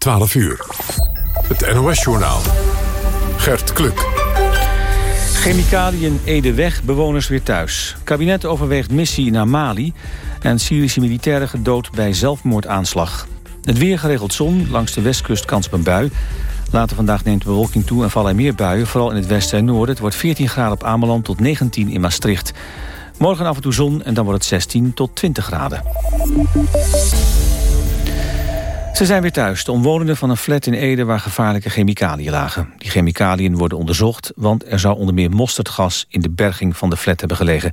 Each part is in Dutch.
12 uur. Het NOS-journaal. Gert Kluk. Chemicaliën Ede weg, bewoners weer thuis. Kabinet overweegt missie naar Mali... en Syrische militairen gedood bij zelfmoordaanslag. Het weer geregeld zon, langs de westkust kans op een bui. Later vandaag neemt de bewolking toe en vallen er meer buien... vooral in het westen en noorden. Het wordt 14 graden op Ameland tot 19 in Maastricht. Morgen af en toe zon en dan wordt het 16 tot 20 graden. Ze zijn weer thuis, de omwonenden van een flat in Ede... waar gevaarlijke chemicaliën lagen. Die chemicaliën worden onderzocht, want er zou onder meer mosterdgas... in de berging van de flat hebben gelegen.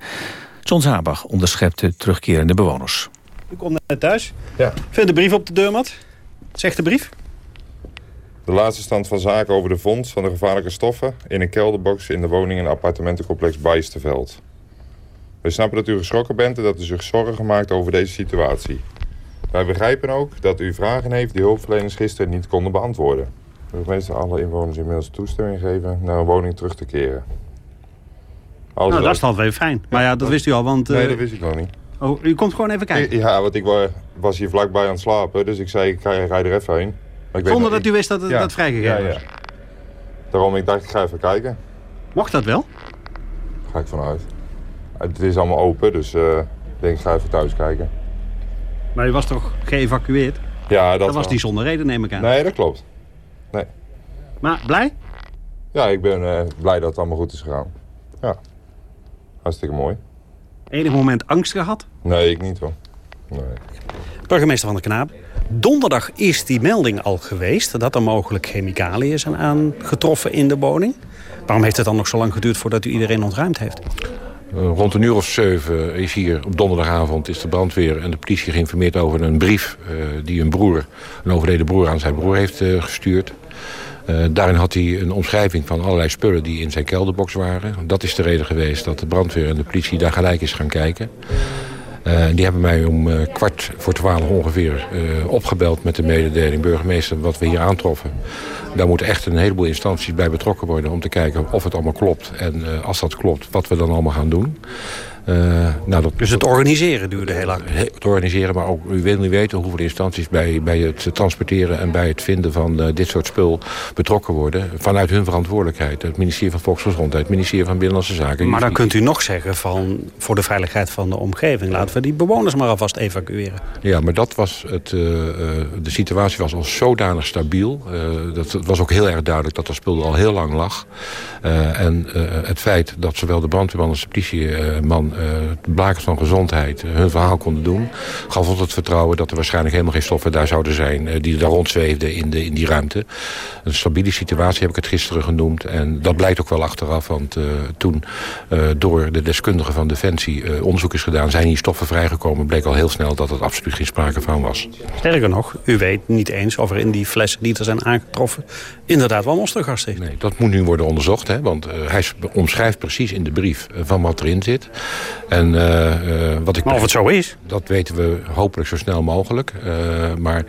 John Zabach onderschept de terugkerende bewoners. U komt net thuis. Ja. Vind de brief op de deurmat. Zegt de brief? De laatste stand van zaken over de vondst van de gevaarlijke stoffen... in een kelderbox in de woning en appartementencomplex Bijsterveld. We snappen dat u geschrokken bent en dat u zich zorgen maakt over deze situatie. Wij begrijpen ook dat u vragen heeft die hulpverleners gisteren niet konden beantwoorden. De meeste alle inwoners inmiddels toestemming geven naar een woning terug te keren. Nou, dat is weer fijn. Maar ja, dat wist u al, want... Nee, eh, dat wist ik nog niet. Oh, u komt gewoon even kijken? Ja, want ik was hier vlakbij aan het slapen, dus ik zei, ik ga, er even heen. Maar ik Zonder dat u wist dat het dat vrijgegeven ja, ja. Daarom, ik dacht, ik ga even kijken. Mocht dat wel? Ga ik vanuit. Het is allemaal open, dus uh, ik denk, ik ga even thuis kijken. Maar u was toch geëvacueerd? Ja, dat, dat was die zonder reden, neem ik aan. Nee, dat klopt. Nee. Maar blij? Ja, ik ben uh, blij dat het allemaal goed is gegaan. Ja. Hartstikke mooi. Enig moment angst gehad? Nee, ik niet hoor. Nee. Burgemeester van de Knaap. Donderdag is die melding al geweest... dat er mogelijk chemicaliën zijn aangetroffen in de woning. Waarom heeft het dan nog zo lang geduurd voordat u iedereen ontruimd heeft? Eh, rond een uur of zeven is hier op donderdagavond is de brandweer en de politie geïnformeerd over een brief uh, die een broer, een overleden broer aan zijn broer heeft uh, gestuurd. daarin had hij een omschrijving van allerlei spullen die in zijn kelderbox waren. Dat is de reden geweest dat de brandweer en de politie daar gelijk is gaan kijken. Die hebben mij om kwart voor twaalf ongeveer opgebeld met de mededeling... burgemeester, wat we hier aantroffen. Daar moeten echt een heleboel instanties bij betrokken worden... om te kijken of het allemaal klopt. En als dat klopt, wat we dan allemaal gaan doen. Uh, nou, dat, dus het organiseren duurde heel lang? Het organiseren, maar ook, u wil niet weten hoeveel instanties bij, bij het transporteren en bij het vinden van uh, dit soort spul betrokken worden. Vanuit hun verantwoordelijkheid. Het ministerie van Volksgezondheid, het ministerie van Binnenlandse Zaken. Maar dan kunt u nog zeggen van, voor de veiligheid van de omgeving, laten we die bewoners maar alvast evacueren. Ja, maar dat was het, uh, de situatie was al zodanig stabiel. dat, was ook heel erg duidelijk dat dat spul al heel lang lag. en het feit dat zowel de brandweerman als de politieman uh, blakers van gezondheid hun verhaal konden doen... gaf ons het vertrouwen dat er waarschijnlijk helemaal geen stoffen daar zouden zijn... Die daar rondzweefden in, de, in die ruimte. Een stabiele situatie heb ik het gisteren genoemd. En dat blijkt ook wel achteraf, want toen door de deskundigen van Defensie onderzoek is gedaan... zijn hier stoffen vrijgekomen, bleek al heel snel dat het absoluut geen sprake van was. Sterker nog, u weet niet eens of er in die flessen die er zijn aangetroffen... inderdaad wel monstergas zit. Nee, dat moet nu worden onderzocht, hè, want hij omschrijft precies in de brief van wat erin zit... En, uh, wat ik maar of het zo is? Dat weten we hopelijk zo snel mogelijk. Maar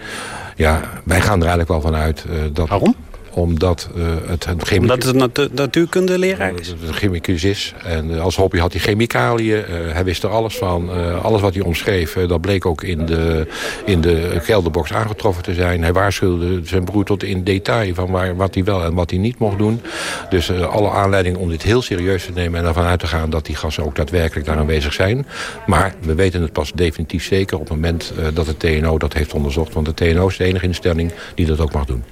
ja, wij gaan er eigenlijk wel van uit dat... Waarom? Omdat uh, het een chemicus... Omdat het leraar is? het een chemicus is. En als hobby had hij chemicaliën. Uh, hij wist er alles van. Uh, alles wat hij omschreef, dat bleek ook in de, in de kelderbox aangetroffen te zijn. Hij waarschuwde zijn broer tot in detail van waar, wat hij wel en wat hij niet mocht doen. Dus alle aanleiding om dit heel serieus te nemen... en ervan uit te gaan dat die gassen ook daadwerkelijk daar aanwezig zijn. Maar we weten het pas definitief zeker op het moment dat het TNO dat heeft onderzocht. Want de TNO is de enige instelling die dat ook mag doen.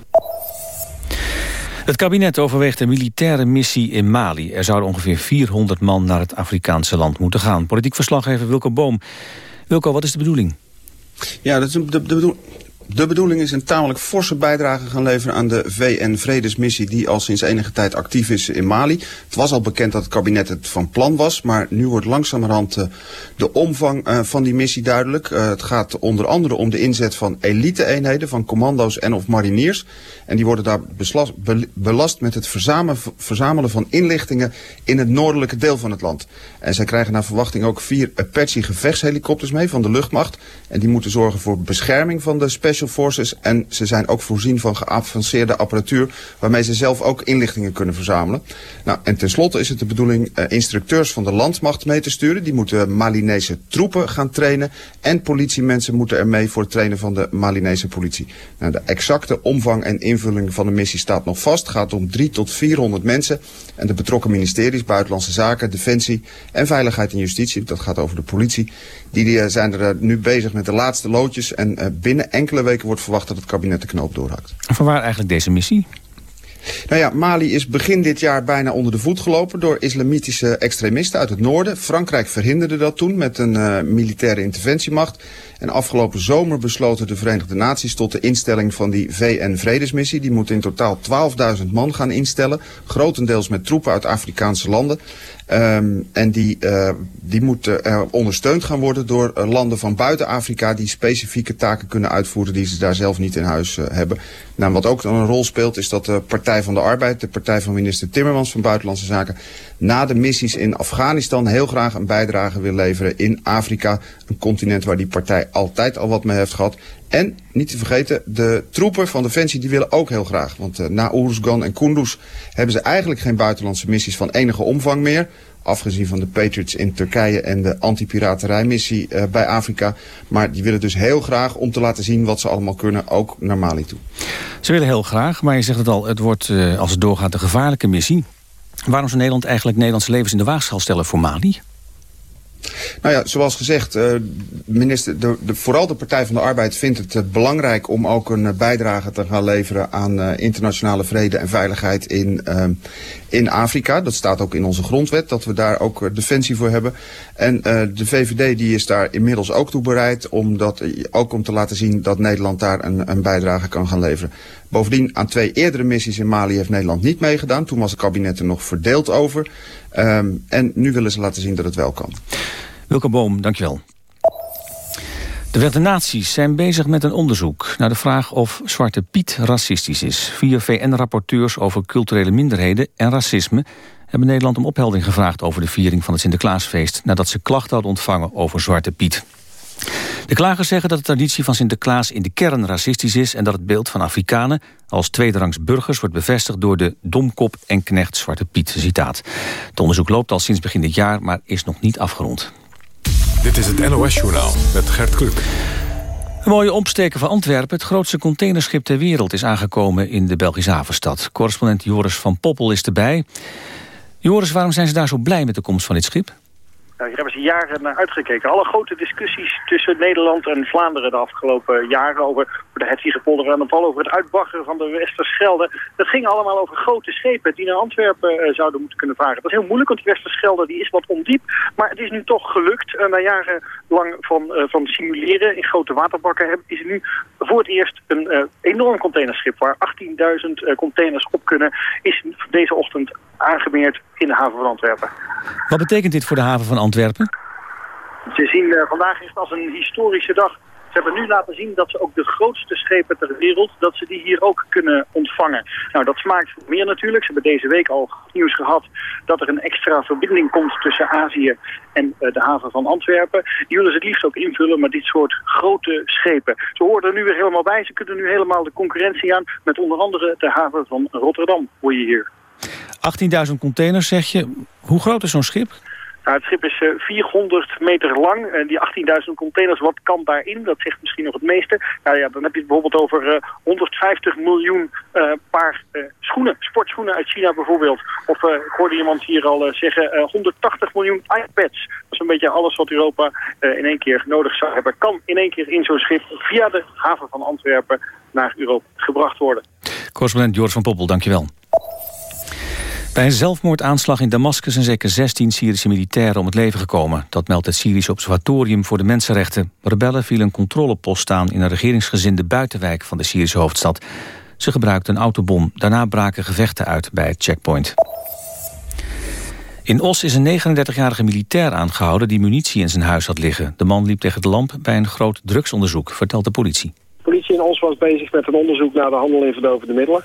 Het kabinet overweegt een militaire missie in Mali. Er zouden ongeveer 400 man naar het Afrikaanse land moeten gaan. Politiek verslaggever Wilco Boom. Wilco, wat is de bedoeling? Ja, dat is de, de, de bedoeling is een tamelijk forse bijdrage gaan leveren aan de VN-vredesmissie die al sinds enige tijd actief is in Mali. Het was al bekend dat het kabinet het van plan was, maar nu wordt langzamerhand uh, de omvang uh, van die missie duidelijk. Uh, het gaat onder andere om de inzet van elite-eenheden, van commando's en of mariniers. En die worden daar belast met het verzamelen, van inlichtingen in het noordelijke deel van het land. En zij krijgen naar verwachting ook vier Apache gevechtshelikopters mee van de luchtmacht. En die moeten zorgen voor bescherming van de special Special Forces en ze zijn ook voorzien van geavanceerde apparatuur waarmee ze zelf ook inlichtingen kunnen verzamelen. Nou, en tenslotte is het de bedoeling uh, instructeurs van de landmacht mee te sturen. Die moeten Malinese troepen gaan trainen en politiemensen moeten er mee voor het trainen van de Malinese politie. Nou, de exacte omvang en invulling van de missie staat nog vast. Gaat om 3 tot 400 mensen en de betrokken ministeries, Buitenlandse Zaken, Defensie en Veiligheid en Justitie, dat gaat over de politie, die, zijn er nu bezig met de laatste loodjes en uh, binnen enkele weken wordt verwacht dat het kabinet de knoop doorhakt. Van waar eigenlijk deze missie? Nou ja, Mali is begin dit jaar bijna onder de voet gelopen door islamitische extremisten uit het noorden. Frankrijk verhinderde dat toen met een uh, militaire interventiemacht. En afgelopen zomer besloten de Verenigde Naties tot de instelling van die VN-vredesmissie. Die moet in totaal 12.000 man gaan instellen, grotendeels met troepen uit Afrikaanse landen. Um, en die, uh, die moeten uh, ondersteund gaan worden door uh, landen van buiten Afrika... die specifieke taken kunnen uitvoeren die ze daar zelf niet in huis hebben. Nou, wat ook een rol speelt is dat de Partij van de Arbeid... de partij van minister Timmermans van Buitenlandse Zaken... na de missies in Afghanistan heel graag een bijdrage wil leveren in Afrika. Een continent waar die partij altijd al wat mee heeft gehad. En, niet te vergeten, de troepen van Defensie die willen ook heel graag. Want na Oeruzgan en Kunduz hebben ze eigenlijk geen buitenlandse missies van enige omvang meer. Afgezien van de Patriots in Turkije en de anti-piraterijmissie uh, bij Afrika. Maar die willen dus heel graag om te laten zien wat ze allemaal kunnen, ook naar Mali toe. Ze willen heel graag, maar je zegt het al, het wordt uh, als het doorgaat een gevaarlijke missie. Waarom zou Nederland eigenlijk Nederlandse levens in de waagschaal stellen voor Mali? Nou ja, zoals gezegd, uh, minister, de, de, vooral de Partij van de Arbeid vindt het belangrijk om ook een bijdrage te gaan leveren aan internationale vrede en veiligheid in, in Afrika. Dat staat ook in onze grondwet, dat we daar ook defensie voor hebben. En de VVD die is daar inmiddels ook toe bereid, om dat, ook om te laten zien dat Nederland daar een, een bijdrage kan gaan leveren. Bovendien aan twee eerdere missies in Mali heeft Nederland niet meegedaan. Toen was het kabinet er nog verdeeld over. Um, en nu willen ze laten zien dat het wel kan. Wilke Boom, dankjewel. De Verenigde Naties zijn bezig met een onderzoek naar de vraag of Zwarte Piet racistisch is. Vier VN-rapporteurs over culturele minderheden en racisme hebben Nederland om opheldering gevraagd over de viering van het Sinterklaasfeest nadat ze klachten hadden ontvangen over Zwarte Piet. De klagers zeggen dat de traditie van Sinterklaas in de kern racistisch is... en dat het beeld van Afrikanen als tweederangs burgers wordt bevestigd... door de domkop en knecht Zwarte Piet. Citaat. Het onderzoek loopt al sinds begin dit jaar, maar is nog niet afgerond. Dit is het NOS-journaal met Gert Kluk. Een mooie opsteken van Antwerpen. Het grootste containerschip ter wereld is aangekomen in de Belgische havenstad. Correspondent Joris van Poppel is erbij. Joris, waarom zijn ze daar zo blij met de komst van dit schip? Hier hebben ze jaren naar uitgekeken. Alle grote discussies tussen Nederland en Vlaanderen de afgelopen jaren over de Hedwiegepolder en vooral over het uitbaggeren van de Westerschelde. Dat ging allemaal over grote schepen die naar Antwerpen uh, zouden moeten kunnen varen. Dat is heel moeilijk, want die Westerschelde die is wat ondiep. Maar het is nu toch gelukt. Uh, na jarenlang van, uh, van simuleren in grote waterbakken is er nu voor het eerst een enorm containerschip waar 18.000 containers op kunnen, is deze ochtend aangemeerd in de haven van Antwerpen. Wat betekent dit voor de haven van Antwerpen? Ze zien uh, vandaag is het als een historische dag. Ze hebben nu laten zien dat ze ook de grootste schepen ter wereld, dat ze die hier ook kunnen ontvangen. Nou, dat smaakt meer natuurlijk. Ze hebben deze week al nieuws gehad dat er een extra verbinding komt tussen Azië en uh, de haven van Antwerpen. Die willen ze het liefst ook invullen met dit soort grote schepen. Ze horen er nu weer helemaal bij. Ze kunnen nu helemaal de concurrentie aan met onder andere de haven van Rotterdam, hoor je hier. 18.000 containers, zeg je. Hoe groot is zo'n schip? Nou, het schip is uh, 400 meter lang. En die 18.000 containers, wat kan daarin? Dat zegt misschien nog het meeste. Nou ja, dan heb je het bijvoorbeeld over uh, 150 miljoen uh, paar schoenen. Sportschoenen uit China bijvoorbeeld. Of ik hoorde iemand hier al zeggen 180 miljoen iPads. Dat is een beetje alles wat Europa in één keer nodig zou hebben. Kan in één keer in zo'n schip via de haven van Antwerpen naar Europa gebracht worden. Correspondent Joris van Poppel, dankjewel. Bij een zelfmoordaanslag in Damascus zijn zeker 16 Syrische militairen om het leven gekomen. Dat meldt het Syrische Observatorium voor de Mensenrechten. Rebellen vielen een controlepost aan in een regeringsgezinde buitenwijk van de Syrische hoofdstad. Ze gebruikten een autobom. Daarna braken gevechten uit bij het checkpoint. In Os is een 39-jarige militair aangehouden die munitie in zijn huis had liggen. De man liep tegen de lamp bij een groot drugsonderzoek, vertelt de politie. De politie in Os was bezig met een onderzoek naar de handel in verdovende middelen.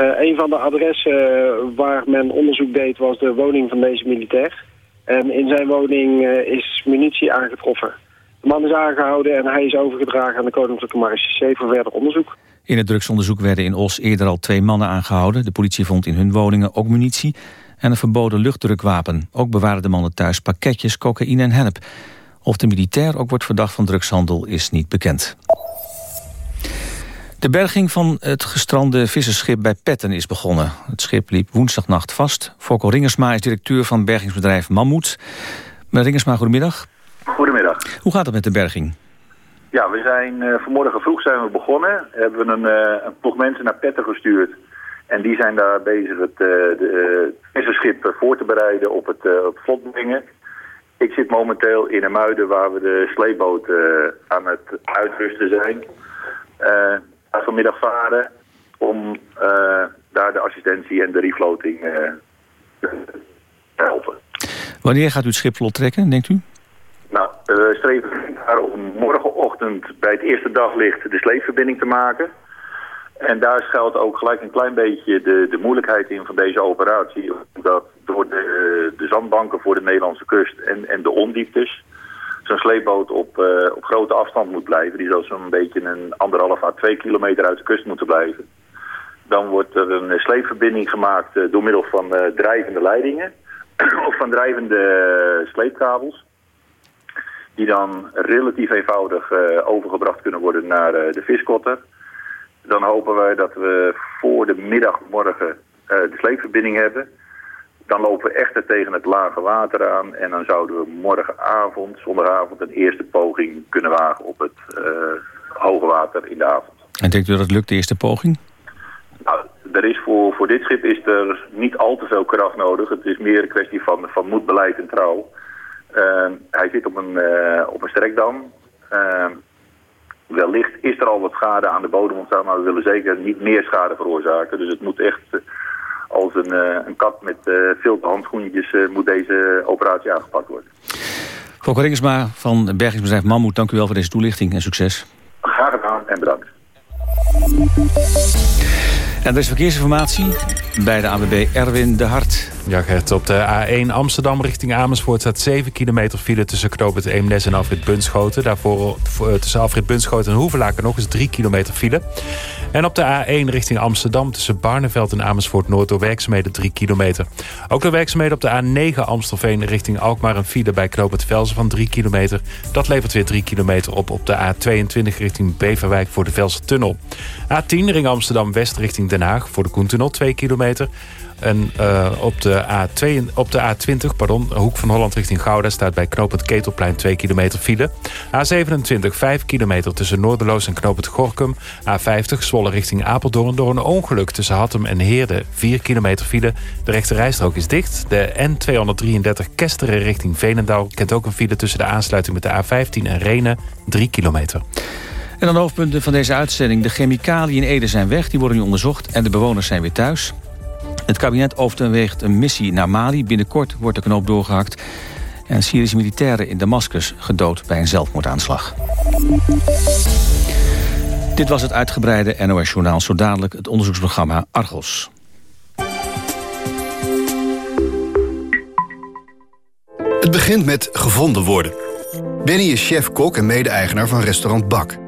Uh, een van de adressen uh, waar men onderzoek deed was de woning van deze militair. En in zijn woning uh, is munitie aangetroffen. De man is aangehouden en hij is overgedragen aan de Koninklijke Marechaussee voor verder onderzoek. In het drugsonderzoek werden in Os eerder al twee mannen aangehouden. De politie vond in hun woningen ook munitie en een verboden luchtdrukwapen. Ook bewaren de mannen thuis pakketjes cocaïne en hennep. Of de militair ook wordt verdacht van drugshandel is niet bekend. De berging van het gestrande visserschip bij Petten is begonnen. Het schip liep woensdagnacht vast. Fokko Ringersma is directeur van bergingsbedrijf Mammoet. Meneer Ringersma, goedemiddag. Goedemiddag. Hoe gaat het met de berging? Ja, we zijn uh, vanmorgen vroeg zijn we begonnen. Hebben we een, uh, een ploeg mensen naar Petten gestuurd. En die zijn daar bezig het, uh, de, visserschip voor te bereiden op het, op vlot brengen. Ik zit momenteel in een muiden waar we de sleepboot aan het uitrusten zijn vanmiddag varen om uh, daar de assistentie en de refloating uh, te helpen. Wanneer gaat u het schip vlot trekken, denkt u? Nou, we streven daar om morgenochtend bij het eerste daglicht de sleepverbinding te maken. En daar schuilt ook gelijk een klein beetje de, de moeilijkheid in van deze operatie. Omdat door de, de zandbanken voor de Nederlandse kust en, en de ondieptes zo'n sleepboot op, uh, op grote afstand moet blijven. Die zal zo'n beetje een anderhalf à twee kilometer uit de kust moeten blijven. Dan wordt er een sleepverbinding gemaakt uh, door middel van uh, drijvende leidingen. of van drijvende sleepkabels. Die dan relatief eenvoudig overgebracht kunnen worden naar de viskotter. Dan hopen wij dat we voor de middag morgen de sleepverbinding hebben. Dan lopen we echt tegen het lage water aan. En dan zouden we morgenavond, zondagavond, een eerste poging kunnen wagen op het uh, hoge water in de avond. En denkt u dat het lukt, de eerste poging? Nou, er is voor, voor dit schip is er niet al te veel kracht nodig. Het is meer een kwestie van, van moed, beleid en trouw. Uh, hij zit op een, uh, op een strekdam. Ehm, wellicht is er al wat schade aan de bodem ontstaan, maar we willen zeker niet meer schade veroorzaken. Dus het moet echt als een, uh, een kat met uh, veel handschoentjes uh, moet deze operatie aangepakt worden. Volker Ringsma van bergingsbedrijf Mammoet, dank u wel voor deze toelichting en succes. Graag gedaan en bedankt. En er is verkeersinformatie bij de ABB Erwin de Hart. Ja, Gert, op de A1 Amsterdam richting Amersfoort staat 7 kilometer file tussen Knoop Eemnes en Afrit Bunschoten. Daarvoor tussen Afrit Bunschoten en Hoevelaken nog eens 3 kilometer file. En op de A1 richting Amsterdam tussen Barneveld en Amersfoort Noord door werkzaamheden 3 kilometer. Ook door werkzaamheden op de A9 Amstelveen richting Alkmaar een file bij Knoop het Velzen van 3 kilometer. Dat levert weer 3 kilometer op op de A22 richting Beverwijk voor de Velsen Tunnel. A10 ring Amsterdam West richting Den Haag voor de Koentunnel 2 kilometer. En uh, op, de A2, op de A20, pardon, hoek van Holland richting Gouda... staat bij knooppunt Ketelplein 2 kilometer file. A27, 5 kilometer tussen Noorderloos en knooppunt Gorkum. A50, Zwolle richting Apeldoorn. Door een ongeluk tussen Hattem en Heerde 4 kilometer file. De rechte rijstrook is dicht. De N233 Kesteren richting Veenendaal... kent ook een file tussen de aansluiting met de A15 en Renen 3 kilometer. En dan hoofdpunten van deze uitzending. De chemicaliën in Ede zijn weg, die worden nu onderzocht... en de bewoners zijn weer thuis. Het kabinet overweegt een missie naar Mali. Binnenkort wordt de knoop doorgehakt. En Syrische militairen in Damascus gedood bij een zelfmoordaanslag. Dit was het uitgebreide NOS-journaal. Zo dadelijk het onderzoeksprogramma Argos. Het begint met gevonden worden. Benny is chef-kok en mede-eigenaar van restaurant Bak.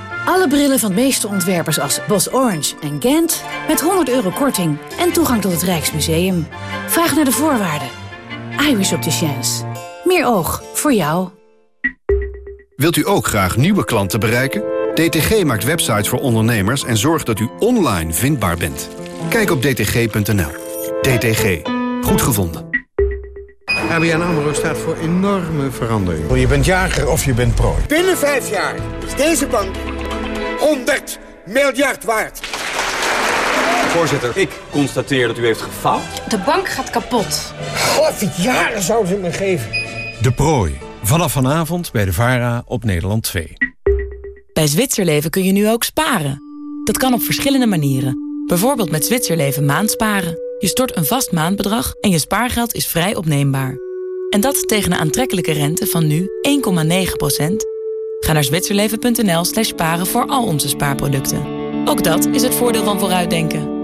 Alle brillen van de meeste ontwerpers als Bos Orange en Gent... met 100 euro korting en toegang tot het Rijksmuseum. Vraag naar de voorwaarden. iWish Opticians. Meer oog voor jou. Wilt u ook graag nieuwe klanten bereiken? DTG maakt websites voor ondernemers en zorgt dat u online vindbaar bent. Kijk op dtg.nl. DTG. Goed gevonden. ABN AMRO staat voor enorme verandering. Je bent jager of je bent prooi. Binnen vijf jaar is deze bank 100 miljard waard. Voorzitter, ik constateer dat u heeft gefaald. De bank gaat kapot. God, jaren zouden ze me geven. De prooi. Vanaf vanavond bij de VARA op Nederland 2. Bij Zwitserleven kun je nu ook sparen. Dat kan op verschillende manieren. Bijvoorbeeld met Zwitserleven maandsparen. Je stort een vast maandbedrag en je spaargeld is vrij opneembaar. En dat tegen een aantrekkelijke rente van nu 1,9 Ga naar zwitserleven.nl slash sparen voor al onze spaarproducten. Ook dat is het voordeel van vooruitdenken.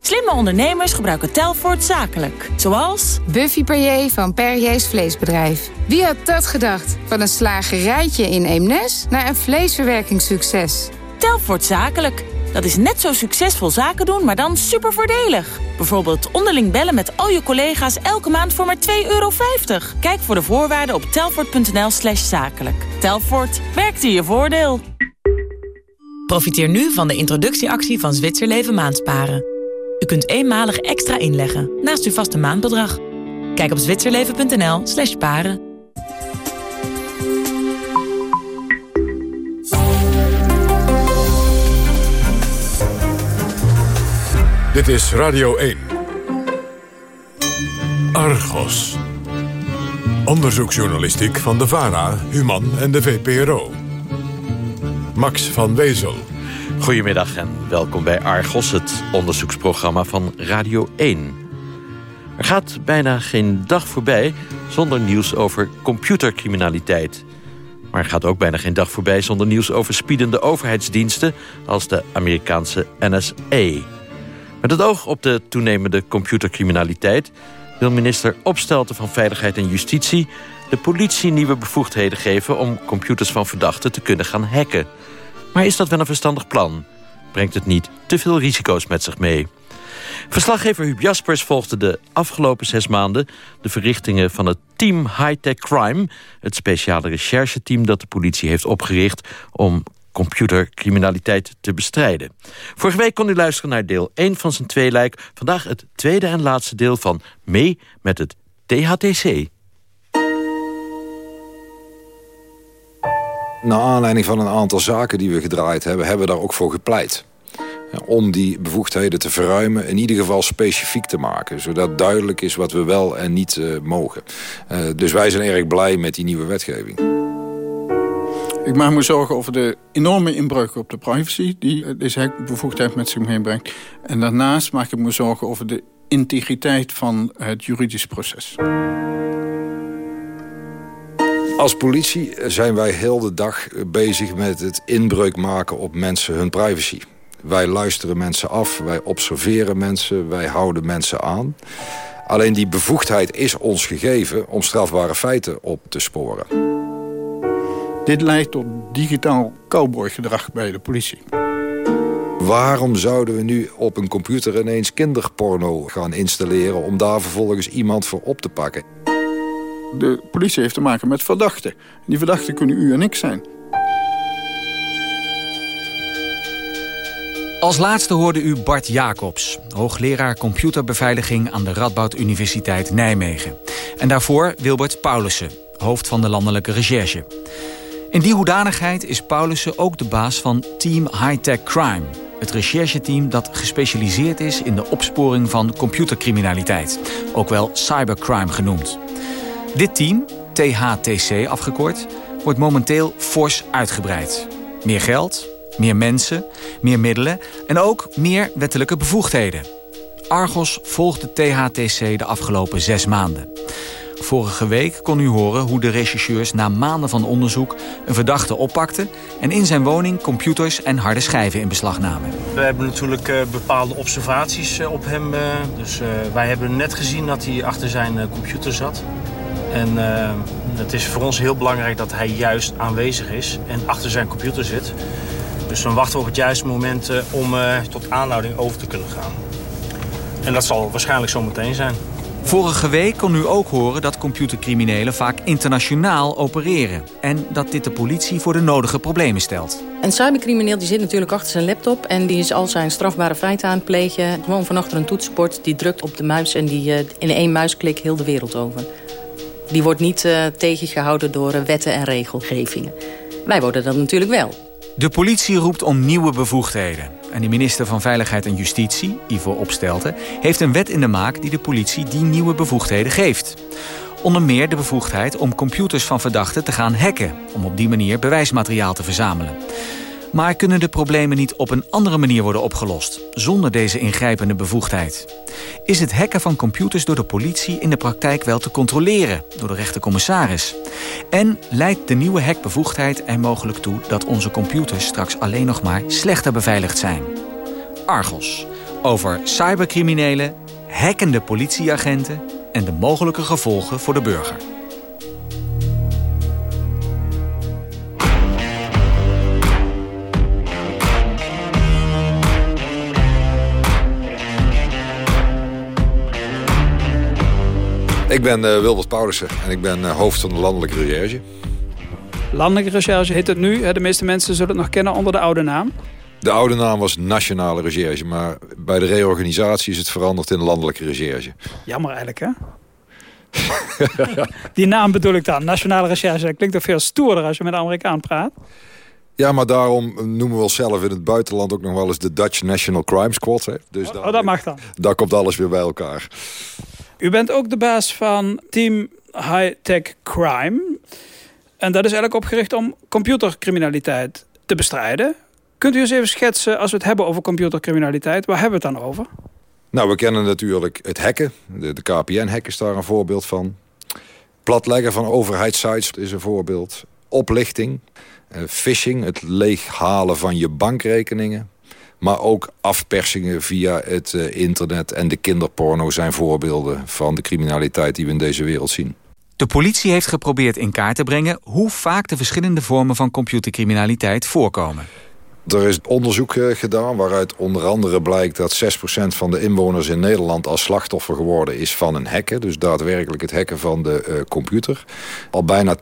Slimme ondernemers gebruiken Telfort zakelijk. Zoals... Buffy Perrier van Perriers Vleesbedrijf. Wie had dat gedacht? Van een slagerijtje in Eemnes naar een vleesverwerkingssucces. Telfort zakelijk. Dat is net zo succesvol zaken doen, maar dan super voordelig. Bijvoorbeeld onderling bellen met al je collega's elke maand voor maar 2,50 euro. Kijk voor de voorwaarden op telfort.nl slash zakelijk. Telfort, werkt in je voordeel. Profiteer nu van de introductieactie van Zwitserleven Maandsparen. U kunt eenmalig extra inleggen naast uw vaste maandbedrag. Kijk op zwitserleven.nl slash paren. Dit is Radio 1. Argos. Onderzoeksjournalistiek van de VARA, Human en de VPRO. Max van Wezel. Goedemiddag en welkom bij Argos, het onderzoeksprogramma van Radio 1. Er gaat bijna geen dag voorbij zonder nieuws over computercriminaliteit. Maar er gaat ook bijna geen dag voorbij zonder nieuws over spiedende overheidsdiensten... als de Amerikaanse NSA. Met het oog op de toenemende computercriminaliteit... wil minister Opstelten van Veiligheid en Justitie... de politie nieuwe bevoegdheden geven om computers van verdachten te kunnen gaan hacken. Maar is dat wel een verstandig plan? Brengt het niet te veel risico's met zich mee? Verslaggever Huub Jaspers volgde de afgelopen zes maanden... de verrichtingen van het Team High-Tech Crime... het speciale rechercheteam dat de politie heeft opgericht... om computercriminaliteit te bestrijden. Vorige week kon u luisteren naar deel 1 van zijn tweeluik. Vandaag het tweede en laatste deel van Mee met het THTC. Naar aanleiding van een aantal zaken die we gedraaid hebben... hebben we daar ook voor gepleit. Om die bevoegdheden te verruimen, in ieder geval specifiek te maken. Zodat duidelijk is wat we wel en niet uh, mogen. Uh, dus wij zijn erg blij met die nieuwe wetgeving. Ik maak me zorgen over de enorme inbreuken op de privacy... die deze bevoegdheid met zich meebrengt. En daarnaast maak ik me zorgen over de integriteit van het juridisch proces. Als politie zijn wij heel de dag bezig met het inbreuk maken op mensen hun privacy. Wij luisteren mensen af, wij observeren mensen, wij houden mensen aan. Alleen die bevoegdheid is ons gegeven om strafbare feiten op te sporen. Dit leidt tot digitaal cowboygedrag bij de politie. Waarom zouden we nu op een computer ineens kinderporno gaan installeren... om daar vervolgens iemand voor op te pakken? De politie heeft te maken met verdachten. Die verdachten kunnen u en ik zijn. Als laatste hoorde u Bart Jacobs, hoogleraar computerbeveiliging aan de Radboud Universiteit Nijmegen. En daarvoor Wilbert Paulussen, hoofd van de Landelijke Recherche. In die hoedanigheid is Paulussen ook de baas van Team High-Tech Crime. Het rechercheteam dat gespecialiseerd is in de opsporing van computercriminaliteit. Ook wel cybercrime genoemd. Dit team, THTC afgekort, wordt momenteel fors uitgebreid. Meer geld, meer mensen, meer middelen en ook meer wettelijke bevoegdheden. Argos volgt de THTC de afgelopen zes maanden. Vorige week kon u horen hoe de rechercheurs na maanden van onderzoek... een verdachte oppakten en in zijn woning computers en harde schijven in beslag namen. We hebben natuurlijk uh, bepaalde observaties uh, op hem. Uh, dus wij hebben net gezien dat hij achter zijn computer zat. En het is voor ons heel belangrijk dat hij juist aanwezig is en achter zijn computer zit. Dus dan wachten we op het juiste moment om tot aanhouding over te kunnen gaan. En dat zal waarschijnlijk zo meteen zijn. Vorige week kon u ook horen dat computercriminelen vaak internationaal opereren. En dat dit de politie voor de nodige problemen stelt. Een cybercrimineel die zit natuurlijk achter zijn laptop... en die is al zijn strafbare feiten aan het plegen. Gewoon van achter een toetsenbord, die drukt op de muis... en die uh, in één muisklik heel de wereld over. Die wordt niet uh, tegengehouden door uh, wetten en regelgevingen. Wij worden dat natuurlijk wel. De politie roept om nieuwe bevoegdheden. En de minister van Veiligheid en Justitie, Ivo Opstelten... heeft een wet in de maak die de politie die nieuwe bevoegdheden geeft. Onder meer de bevoegdheid om computers van verdachten te gaan hacken... om op die manier bewijsmateriaal te verzamelen. Maar kunnen de problemen niet op een andere manier worden opgelost... zonder deze ingrijpende bevoegdheid? Is het hacken van computers door de politie in de praktijk wel te controleren... door de rechtercommissaris? En leidt de nieuwe hackbevoegdheid er mogelijk toe... dat onze computers straks alleen nog maar slechter beveiligd zijn? Argos. Over cybercriminelen, hackende politieagenten... en de mogelijke gevolgen voor de burger. Ik ben uh, Wilbert Paulussen en ik ben uh, hoofd van de Landelijke Recherche. Landelijke Recherche heet het nu. De meeste mensen zullen het nog kennen onder de oude naam. De oude naam was Nationale Recherche, maar bij de reorganisatie is het veranderd in Landelijke Recherche. Jammer eigenlijk, hè? Die naam bedoel ik dan, Nationale Recherche. Dat klinkt toch veel stoerder als je met een Amerikaan praat? Ja, maar daarom noemen we onszelf in het buitenland ook nog wel eens de Dutch National Crime Squad. Hè. Dus oh, oh dat mag dan. Daar komt alles weer bij elkaar. U bent ook de baas van Team High Tech Crime. En dat is eigenlijk opgericht om computercriminaliteit te bestrijden. Kunt u eens even schetsen, als we het hebben over computercriminaliteit... waar hebben we het dan over? Nou, we kennen natuurlijk het hacken. De, KPN-hack is daar een voorbeeld van. Platleggen van overheidssites is een voorbeeld. Oplichting, uh, phishing, het leeghalen van je bankrekeningen. Maar ook afpersingen via het uh, internet en de kinderporno zijn voorbeelden van de criminaliteit die we in deze wereld zien. De politie heeft geprobeerd in kaart te brengen hoe vaak de verschillende vormen van computercriminaliteit voorkomen. Er is onderzoek eh, gedaan waaruit onder andere blijkt dat 6% van de inwoners in Nederland als slachtoffer geworden is van een hacken. Dus daadwerkelijk het hacken van de uh, computer. Al bijna 20%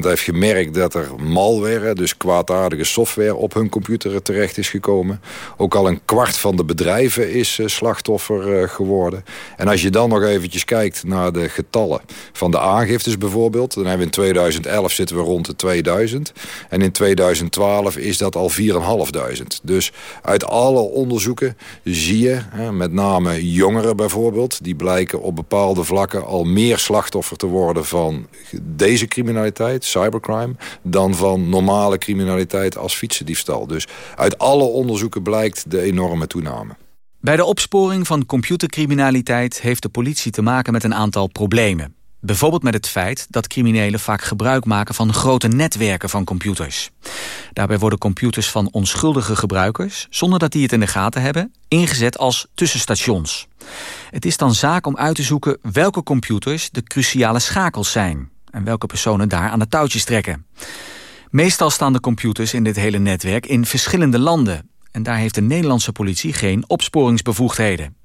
heeft gemerkt dat er malware, dus kwaadaardige software op hun computer terecht is gekomen. Ook al een kwart van de bedrijven is uh, slachtoffer geworden. En als je dan nog eventjes kijkt naar de getallen van de aangiftes bijvoorbeeld. Dan hebben we in 2011 zitten we rond de 2000. En in 2012 is dat al 4 4.500. Dus uit alle onderzoeken zie je, met name jongeren bijvoorbeeld... die blijken op bepaalde vlakken al meer slachtoffer te worden van deze criminaliteit, cybercrime... dan van normale criminaliteit als fietsendiefstal. Dus uit alle onderzoeken blijkt de enorme toename. Bij de opsporing van computercriminaliteit heeft de politie te maken met een aantal problemen. Bijvoorbeeld met het feit dat criminelen vaak gebruik maken van grote netwerken van computers. Daarbij worden computers van onschuldige gebruikers, zonder dat die het in de gaten hebben, ingezet als tussenstations. Het is dan zaak om uit te zoeken welke computers de cruciale schakels zijn en welke personen daar aan de touwtjes trekken. Meestal staan de computers in dit hele netwerk in verschillende landen en daar heeft de Nederlandse politie geen opsporingsbevoegdheden.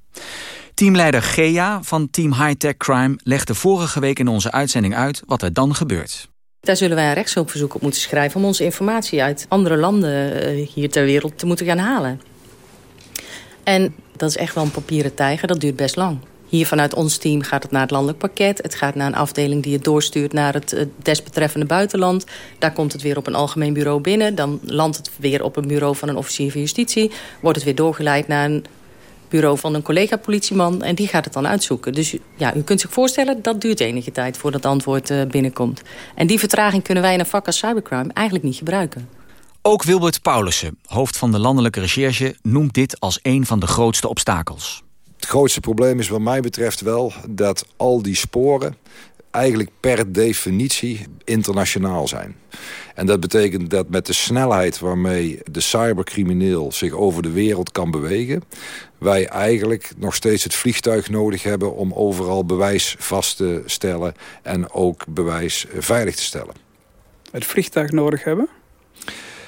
Teamleider Gea van Team High Tech Crime legde vorige week in onze uitzending uit wat er dan gebeurt. Daar zullen wij een rechtshulpverzoek op moeten schrijven... om onze informatie uit andere landen eh, hier ter wereld te moeten gaan halen. En dat is echt wel een papieren tijger, dat duurt best lang. Hier vanuit ons team gaat het naar het landelijk pakket. Het gaat naar een afdeling die het doorstuurt naar het desbetreffende buitenland. Daar komt het weer op een algemeen bureau binnen. Dan landt het weer op een bureau van een officier van justitie. Wordt het weer doorgeleid naar een bureau van een collega-politieman. En die gaat het dan uitzoeken. Dus ja, u kunt zich voorstellen, dat duurt enige tijd voordat het antwoord uh, binnenkomt. En die vertraging kunnen wij in een vak als cybercrime eigenlijk niet gebruiken. Ook Wilbert Paulussen, hoofd van de Landelijke Recherche... noemt dit als een van de grootste obstakels. Het grootste probleem is wat mij betreft wel dat al die sporen eigenlijk per definitie internationaal zijn. En dat betekent dat met de snelheid waarmee de cybercrimineel zich over de wereld kan bewegen... wij eigenlijk nog steeds het vliegtuig nodig hebben om overal bewijs vast te stellen... en ook bewijs veilig te stellen. Het vliegtuig nodig hebben?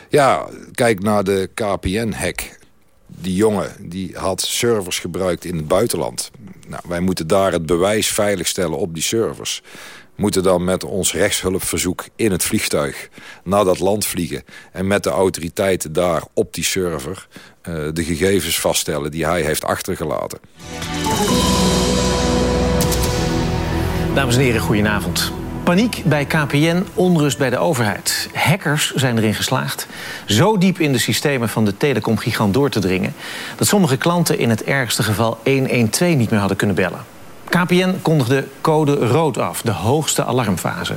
Ja, kijk naar de KPN-hack die jongen die had servers gebruikt in het buitenland. Nou, wij moeten daar het bewijs veiligstellen op die servers. Moeten dan met ons rechtshulpverzoek in het vliegtuig naar dat land vliegen... en met de autoriteiten daar op die server uh, de gegevens vaststellen die hij heeft achtergelaten. Dames en heren, goedenavond. Paniek bij KPN, onrust bij de overheid. Hackers zijn erin geslaagd zo diep in de systemen van de telecomgigant door te dringen... dat sommige klanten in het ergste geval 112 niet meer hadden kunnen bellen. KPN kondigde code rood af, de hoogste alarmfase.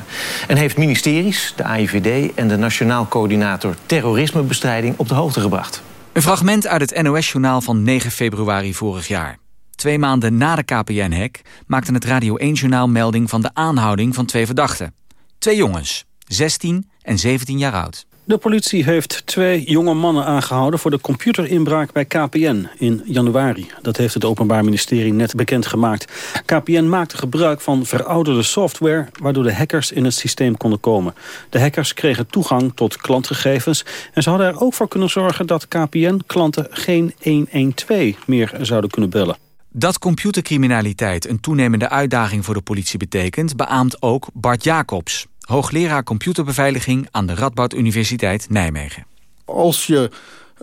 En heeft ministeries, de AIVD en de Nationaal Coördinator Terrorismebestrijding op de hoogte gebracht. Een fragment uit het NOS-journaal van 9 februari vorig jaar. Twee maanden na de KPN-hack maakte het Radio 1-journaal melding van de aanhouding van twee verdachten. Twee jongens, 16 en 17 jaar oud. De politie heeft twee jonge mannen aangehouden voor de computerinbraak bij KPN in januari. Dat heeft het Openbaar Ministerie net bekendgemaakt. KPN maakte gebruik van verouderde software waardoor de hackers in het systeem konden komen. De hackers kregen toegang tot klantgegevens en ze hadden er ook voor kunnen zorgen dat KPN-klanten geen 112 meer zouden kunnen bellen. Dat computercriminaliteit een toenemende uitdaging voor de politie betekent... beaamt ook Bart Jacobs, hoogleraar computerbeveiliging... aan de Radboud Universiteit Nijmegen. Als je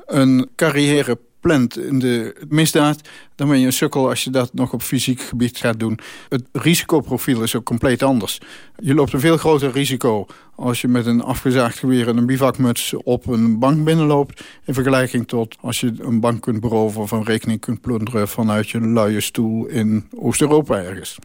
een carrière plant in de misdaad... dan ben je een sukkel als je dat nog op fysiek gebied gaat doen. Het risicoprofiel is ook compleet anders. Je loopt een veel groter risico als je met een afgezaagd geweer... en een bivakmuts op een bank binnenloopt... in vergelijking tot als je een bank kunt beroven... of een rekening kunt plunderen vanuit je luie stoel in Oost-Europa ergens.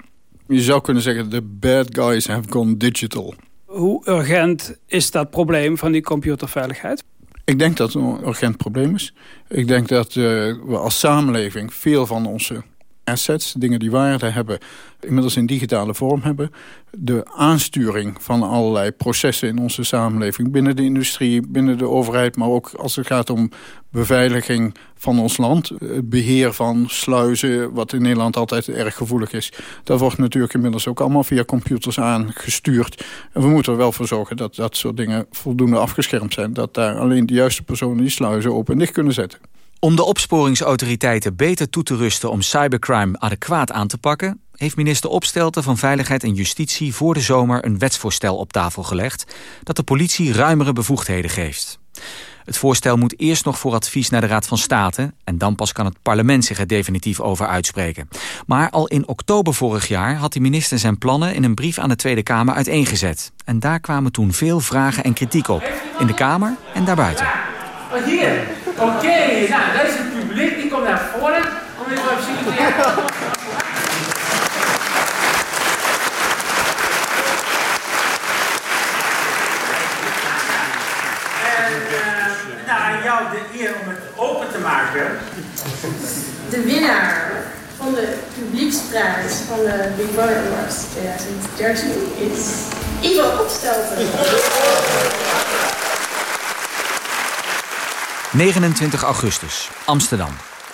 Je zou kunnen zeggen, de bad guys have gone digital. Hoe urgent is dat probleem van die computerveiligheid? Ik denk dat het een urgent probleem is. Ik denk dat uh, we als samenleving veel van onze assets, dingen die waarde hebben, inmiddels in digitale vorm hebben. De aansturing van allerlei processen in onze samenleving, binnen de industrie, binnen de overheid, maar ook als het gaat om beveiliging van ons land. Het beheer van sluizen, wat in Nederland altijd erg gevoelig is. Dat wordt natuurlijk inmiddels ook allemaal via computers aangestuurd. En we moeten er wel voor zorgen dat dat soort dingen voldoende afgeschermd zijn. Dat daar alleen de juiste personen die sluizen open en dicht kunnen zetten. Om de opsporingsautoriteiten beter toe te rusten om cybercrime adequaat aan te pakken... heeft minister Opstelten van Veiligheid en Justitie voor de zomer een wetsvoorstel op tafel gelegd... dat de politie ruimere bevoegdheden geeft. Het voorstel moet eerst nog voor advies naar de Raad van State... en dan pas kan het parlement zich er definitief over uitspreken. Maar al in oktober vorig jaar had de minister zijn plannen... in een brief aan de Tweede Kamer uiteengezet. En daar kwamen toen veel vragen en kritiek op. In de Kamer en daarbuiten. Hier, oké, nou, dat is het publiek, die komt naar voren om dit te zien. En uh, nou, aan jou de eer om het open te maken. De winnaar van de publieksprijs van de Big Brother Awards 2013 is Ivo Opstelten. 29 augustus, Amsterdam.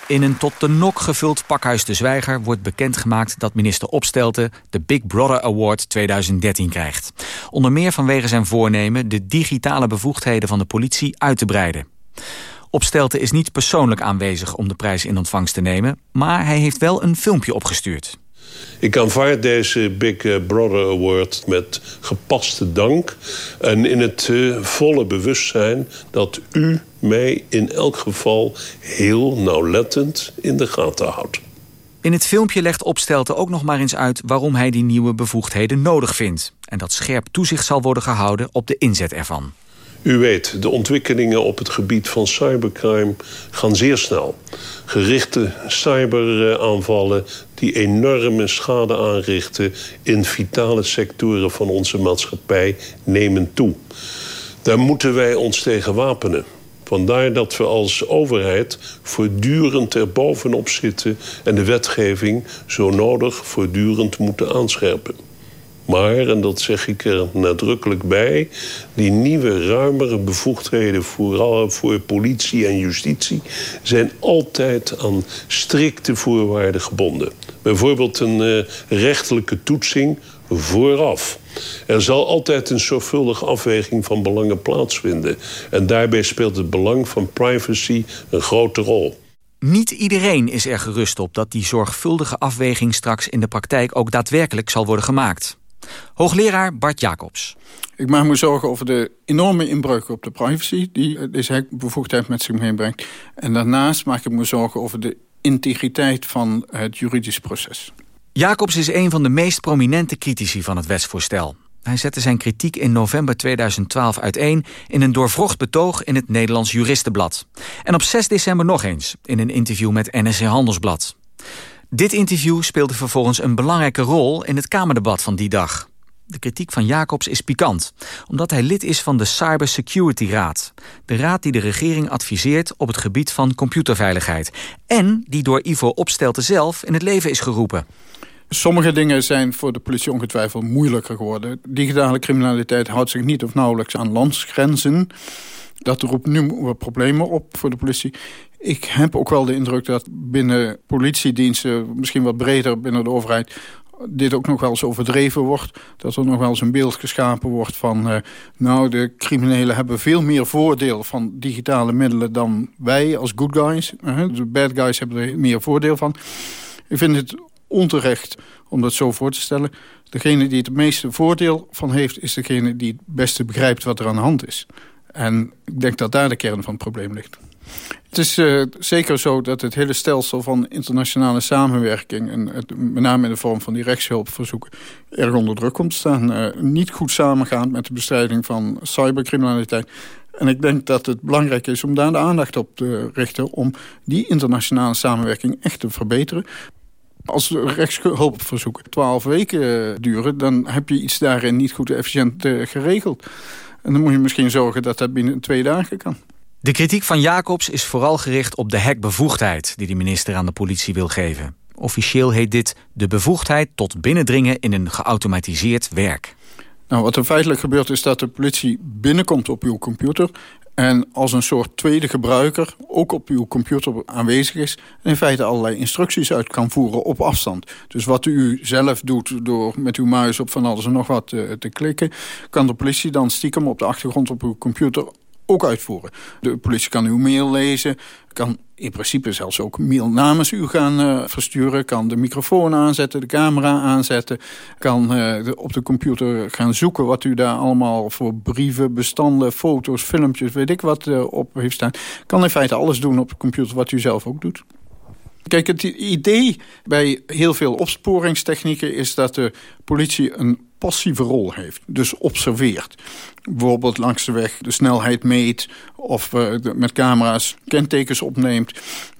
In een tot de nok gevuld pakhuis de Zwijger wordt bekendgemaakt dat minister Opstelten de Big Brother Award 2013 krijgt. Onder meer vanwege zijn voornemen de digitale bevoegdheden van de politie uit te breiden. Opstelten is niet persoonlijk aanwezig om de prijs in ontvangst te nemen, maar hij heeft wel een filmpje opgestuurd. Ik aanvaard deze Big Brother Award met gepaste dank. En in het uh, volle bewustzijn dat u mij in elk geval heel nauwlettend in de gaten houdt. In het filmpje legt Opstelten ook nog maar eens uit waarom hij die nieuwe bevoegdheden nodig vindt. En dat scherp toezicht zal worden gehouden op de inzet ervan. U weet, de ontwikkelingen op het gebied van cybercrime gaan zeer snel. Gerichte cyberaanvallen die enorme schade aanrichten... in vitale sectoren van onze maatschappij nemen toe. Daar moeten wij ons tegen wapenen. Vandaar dat we als overheid voortdurend er bovenop zitten... en de wetgeving zo nodig voortdurend moeten aanscherpen. Maar, en dat zeg ik er nadrukkelijk bij... die nieuwe, ruimere bevoegdheden vooral voor politie en justitie... zijn altijd aan strikte voorwaarden gebonden. Bijvoorbeeld een uh, rechtelijke toetsing vooraf. Er zal altijd een zorgvuldige afweging van belangen plaatsvinden. En daarbij speelt het belang van privacy een grote rol. Niet iedereen is er gerust op dat die zorgvuldige afweging straks in de praktijk ook daadwerkelijk zal worden gemaakt. Hoogleraar Bart Jacobs. Ik maak me zorgen over de enorme inbreuk op de privacy... die deze bevoegdheid met zich meebrengt. En daarnaast maak ik me zorgen over de integriteit van het juridisch proces. Jacobs is een van de meest prominente critici van het wetsvoorstel. Hij zette zijn kritiek in november 2012 uiteen... in een doorvrocht betoog in het Nederlands Juristenblad. En op 6 december nog eens, in een interview met NSC Handelsblad. Dit interview speelde vervolgens een belangrijke rol in het Kamerdebat van die dag. De kritiek van Jacobs is pikant, omdat hij lid is van de Cybersecurity Raad. De raad die de regering adviseert op het gebied van computerveiligheid. En die door Ivo Opstelten zelf in het leven is geroepen. Sommige dingen zijn voor de politie ongetwijfeld moeilijker geworden. Digitale criminaliteit houdt zich niet of nauwelijks aan landsgrenzen. Dat roept nu problemen op voor de politie. Ik heb ook wel de indruk dat binnen politiediensten... misschien wat breder binnen de overheid dit ook nog wel eens overdreven wordt. Dat er nog wel eens een beeld geschapen wordt van... Uh, nou, de criminelen hebben veel meer voordeel van digitale middelen... dan wij als good guys. Uh, de bad guys hebben er meer voordeel van. Ik vind het onterecht om dat zo voor te stellen. Degene die het meeste voordeel van heeft... is degene die het beste begrijpt wat er aan de hand is. En ik denk dat daar de kern van het probleem ligt. Het is uh, zeker zo dat het hele stelsel van internationale samenwerking... en het, met name in de vorm van die rechtshulpverzoeken... erg onder druk komt te staan. Uh, niet goed samengaand met de bestrijding van cybercriminaliteit. En ik denk dat het belangrijk is om daar de aandacht op te richten... om die internationale samenwerking echt te verbeteren. Als rechtshulpverzoeken twaalf weken eh, duren... dan heb je iets daarin niet goed efficiënt geregeld. En dan moet je misschien zorgen dat dat binnen twee dagen kan. De kritiek van Jacobs is vooral gericht op de hekbevoegdheid... die de minister aan de politie wil geven. Officieel heet dit de bevoegdheid tot binnendringen in een geautomatiseerd werk. Nou, wat er feitelijk gebeurt is dat de politie binnenkomt op uw computer... en als een soort tweede gebruiker ook op uw computer aanwezig is... en in feite allerlei instructies uit kan voeren op afstand. Dus wat u zelf doet door met uw muis op van alles en nog wat te, te klikken... kan de politie dan stiekem op de achtergrond op uw computer ook uitvoeren. De politie kan uw mail lezen, kan in principe zelfs ook mail namens u gaan uh, versturen... kan de microfoon aanzetten, de camera aanzetten... kan uh, op de computer gaan zoeken wat u daar allemaal voor brieven, bestanden... foto's, filmpjes, weet ik wat uh, op heeft staan. Kan in feite alles doen op de computer wat u zelf ook doet. Kijk, het idee bij heel veel opsporingstechnieken is dat de politie een passieve rol heeft. Dus observeert. Bijvoorbeeld langs de weg de snelheid meet... of uh, met camera's kentekens opneemt...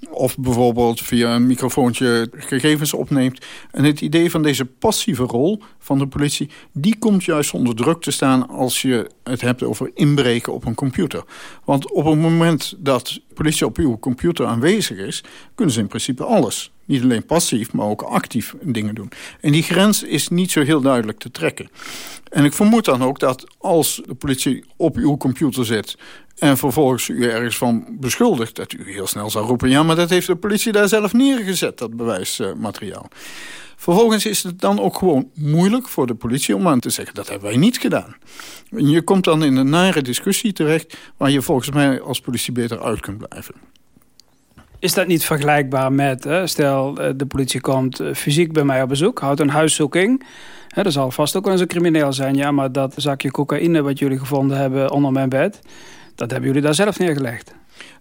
of bijvoorbeeld via een microfoontje gegevens opneemt. En het idee van deze passieve rol van de politie... die komt juist onder druk te staan als je het hebt over inbreken op een computer. Want op het moment dat politie op uw computer aanwezig is... kunnen ze in principe alles niet alleen passief, maar ook actief dingen doen. En die grens is niet zo heel duidelijk te trekken. En ik vermoed dan ook dat als de politie op uw computer zit... en vervolgens u ergens van beschuldigt... dat u heel snel zal roepen... ja, maar dat heeft de politie daar zelf neergezet, dat bewijsmateriaal. Vervolgens is het dan ook gewoon moeilijk voor de politie om aan te zeggen... dat hebben wij niet gedaan. Je komt dan in een nare discussie terecht... waar je volgens mij als politie beter uit kunt blijven. Is dat niet vergelijkbaar met, stel eh, de politie komt eh, fysiek bij mij op bezoek, houdt een huiszoeking. Hè, er zal vast ook wel eens een crimineel zijn, ja, maar dat zakje cocaïne wat jullie gevonden hebben onder mijn bed, dat hebben jullie daar zelf neergelegd.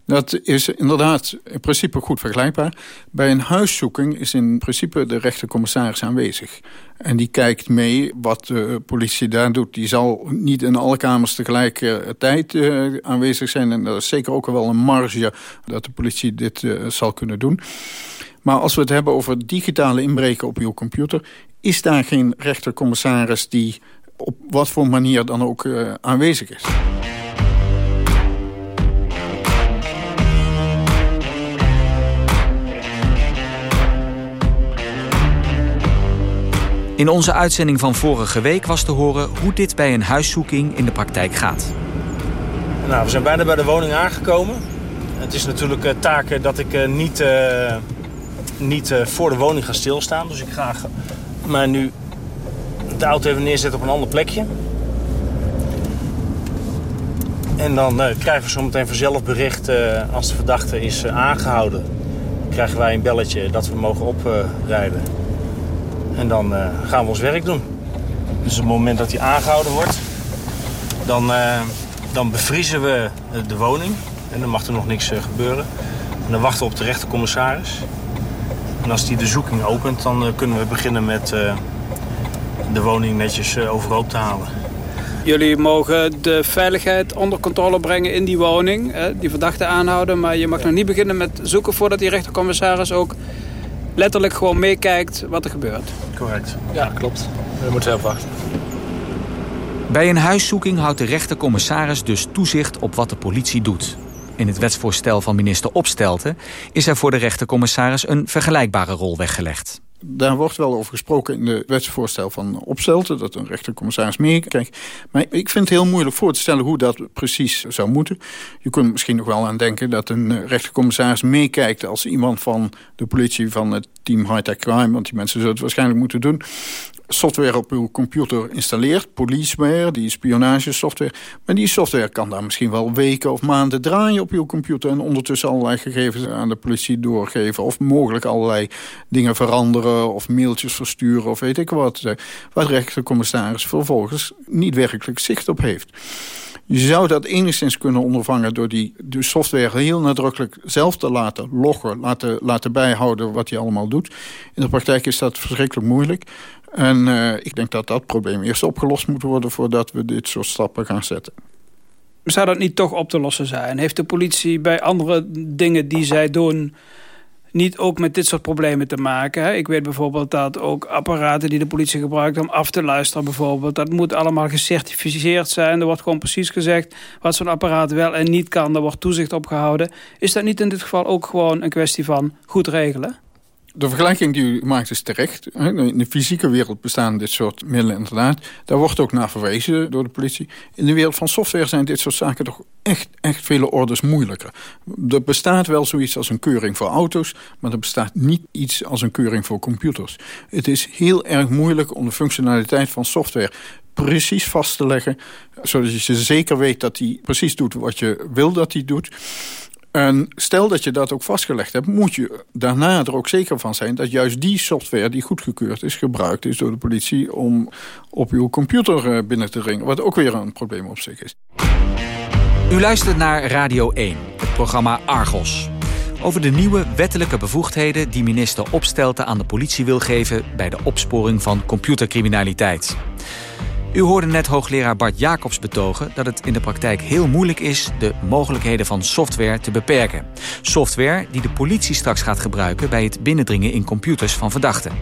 Dat is inderdaad in principe goed vergelijkbaar. Bij een huiszoeking is in principe de rechtercommissaris aanwezig. En die kijkt mee wat de politie daar doet. Die zal niet in alle kamers tegelijkertijd uh, aanwezig zijn. En er is zeker ook wel een marge dat de politie dit uh, zal kunnen doen. Maar als we het hebben over digitale inbreken op uw computer... is daar geen rechtercommissaris die op wat voor manier dan ook uh, aanwezig is. In onze uitzending van vorige week was te horen hoe dit bij een huiszoeking in de praktijk gaat. Nou, we zijn bijna bij de woning aangekomen. Het is natuurlijk uh, taak dat ik uh, niet, uh, niet voor de woning ga stilstaan. Dus ik ga maar nu de auto even neerzetten op een ander plekje. En dan krijgen we zo meteen vanzelf bericht als de verdachte is aangehouden. Krijgen wij een belletje dat we mogen oprijden. En dan uh, gaan we ons werk doen. Dus op het moment dat hij aangehouden wordt, dan, uh, dan bevriezen we de woning. En dan mag er nog niks gebeuren. En dan wachten we op de rechtercommissaris. En als die de zoeking opent, dan kunnen we beginnen met de woning netjes overhoop te halen. Jullie mogen de veiligheid onder controle brengen in die woning. die verdachte aanhouden. Maar je mag nog niet beginnen met zoeken voordat die rechtercommissaris ook letterlijk gewoon meekijkt wat er gebeurt. Correct, ja klopt. We moeten even wachten. Bij een huiszoeking houdt de rechtercommissaris dus toezicht op wat de politie doet. In het wetsvoorstel van minister Opstelten is er voor de rechtercommissaris een vergelijkbare rol weggelegd. Daar wordt wel over gesproken in het wetsvoorstel van Opstelten... dat een rechtercommissaris meekijkt. Maar ik vind het heel moeilijk voor te stellen hoe dat precies zou moeten. Je kunt misschien nog wel aan denken dat een rechtercommissaris meekijkt... als iemand van de politie van het team High-Tech Crime... want die mensen zullen het waarschijnlijk moeten doen software op uw computer installeert. Policeware, die spionagesoftware. Maar die software kan daar misschien wel weken of maanden draaien op uw computer... en ondertussen allerlei gegevens aan de politie doorgeven. Of mogelijk allerlei dingen veranderen of mailtjes versturen of weet ik wat. Waar de rechtercommissaris vervolgens niet werkelijk zicht op heeft. Je zou dat enigszins kunnen ondervangen door die software heel nadrukkelijk zelf te laten loggen, laten, laten bijhouden wat hij allemaal doet. In de praktijk is dat verschrikkelijk moeilijk. En uh, ik denk dat dat probleem eerst opgelost moet worden... voordat we dit soort stappen gaan zetten. Zou dat niet toch op te lossen zijn? Heeft de politie bij andere dingen die zij doen... niet ook met dit soort problemen te maken? Ik weet bijvoorbeeld dat ook apparaten die de politie gebruikt... om af te luisteren bijvoorbeeld... dat moet allemaal gecertificeerd zijn. Er wordt gewoon precies gezegd wat zo'n apparaat wel en niet kan. Er wordt toezicht op gehouden. Is dat niet in dit geval ook gewoon een kwestie van goed regelen? De vergelijking die u maakt is terecht. In de fysieke wereld bestaan dit soort middelen inderdaad. Daar wordt ook naar verwezen door de politie. In de wereld van software zijn dit soort zaken toch echt, echt vele orders moeilijker. Er bestaat wel zoiets als een keuring voor auto's... maar er bestaat niet iets als een keuring voor computers. Het is heel erg moeilijk om de functionaliteit van software precies vast te leggen... zodat je zeker weet dat hij precies doet wat je wil dat hij doet... En stel dat je dat ook vastgelegd hebt... moet je daarna er ook zeker van zijn... dat juist die software die goedgekeurd is... gebruikt is door de politie om op uw computer eh, binnen te dringen. Wat ook weer een probleem op zich is. U luistert naar Radio 1, het programma Argos. Over de nieuwe wettelijke bevoegdheden... die minister Opstelten aan de politie wil geven... bij de opsporing van computercriminaliteit. U hoorde net hoogleraar Bart Jacobs betogen dat het in de praktijk heel moeilijk is de mogelijkheden van software te beperken. Software die de politie straks gaat gebruiken bij het binnendringen in computers van verdachten.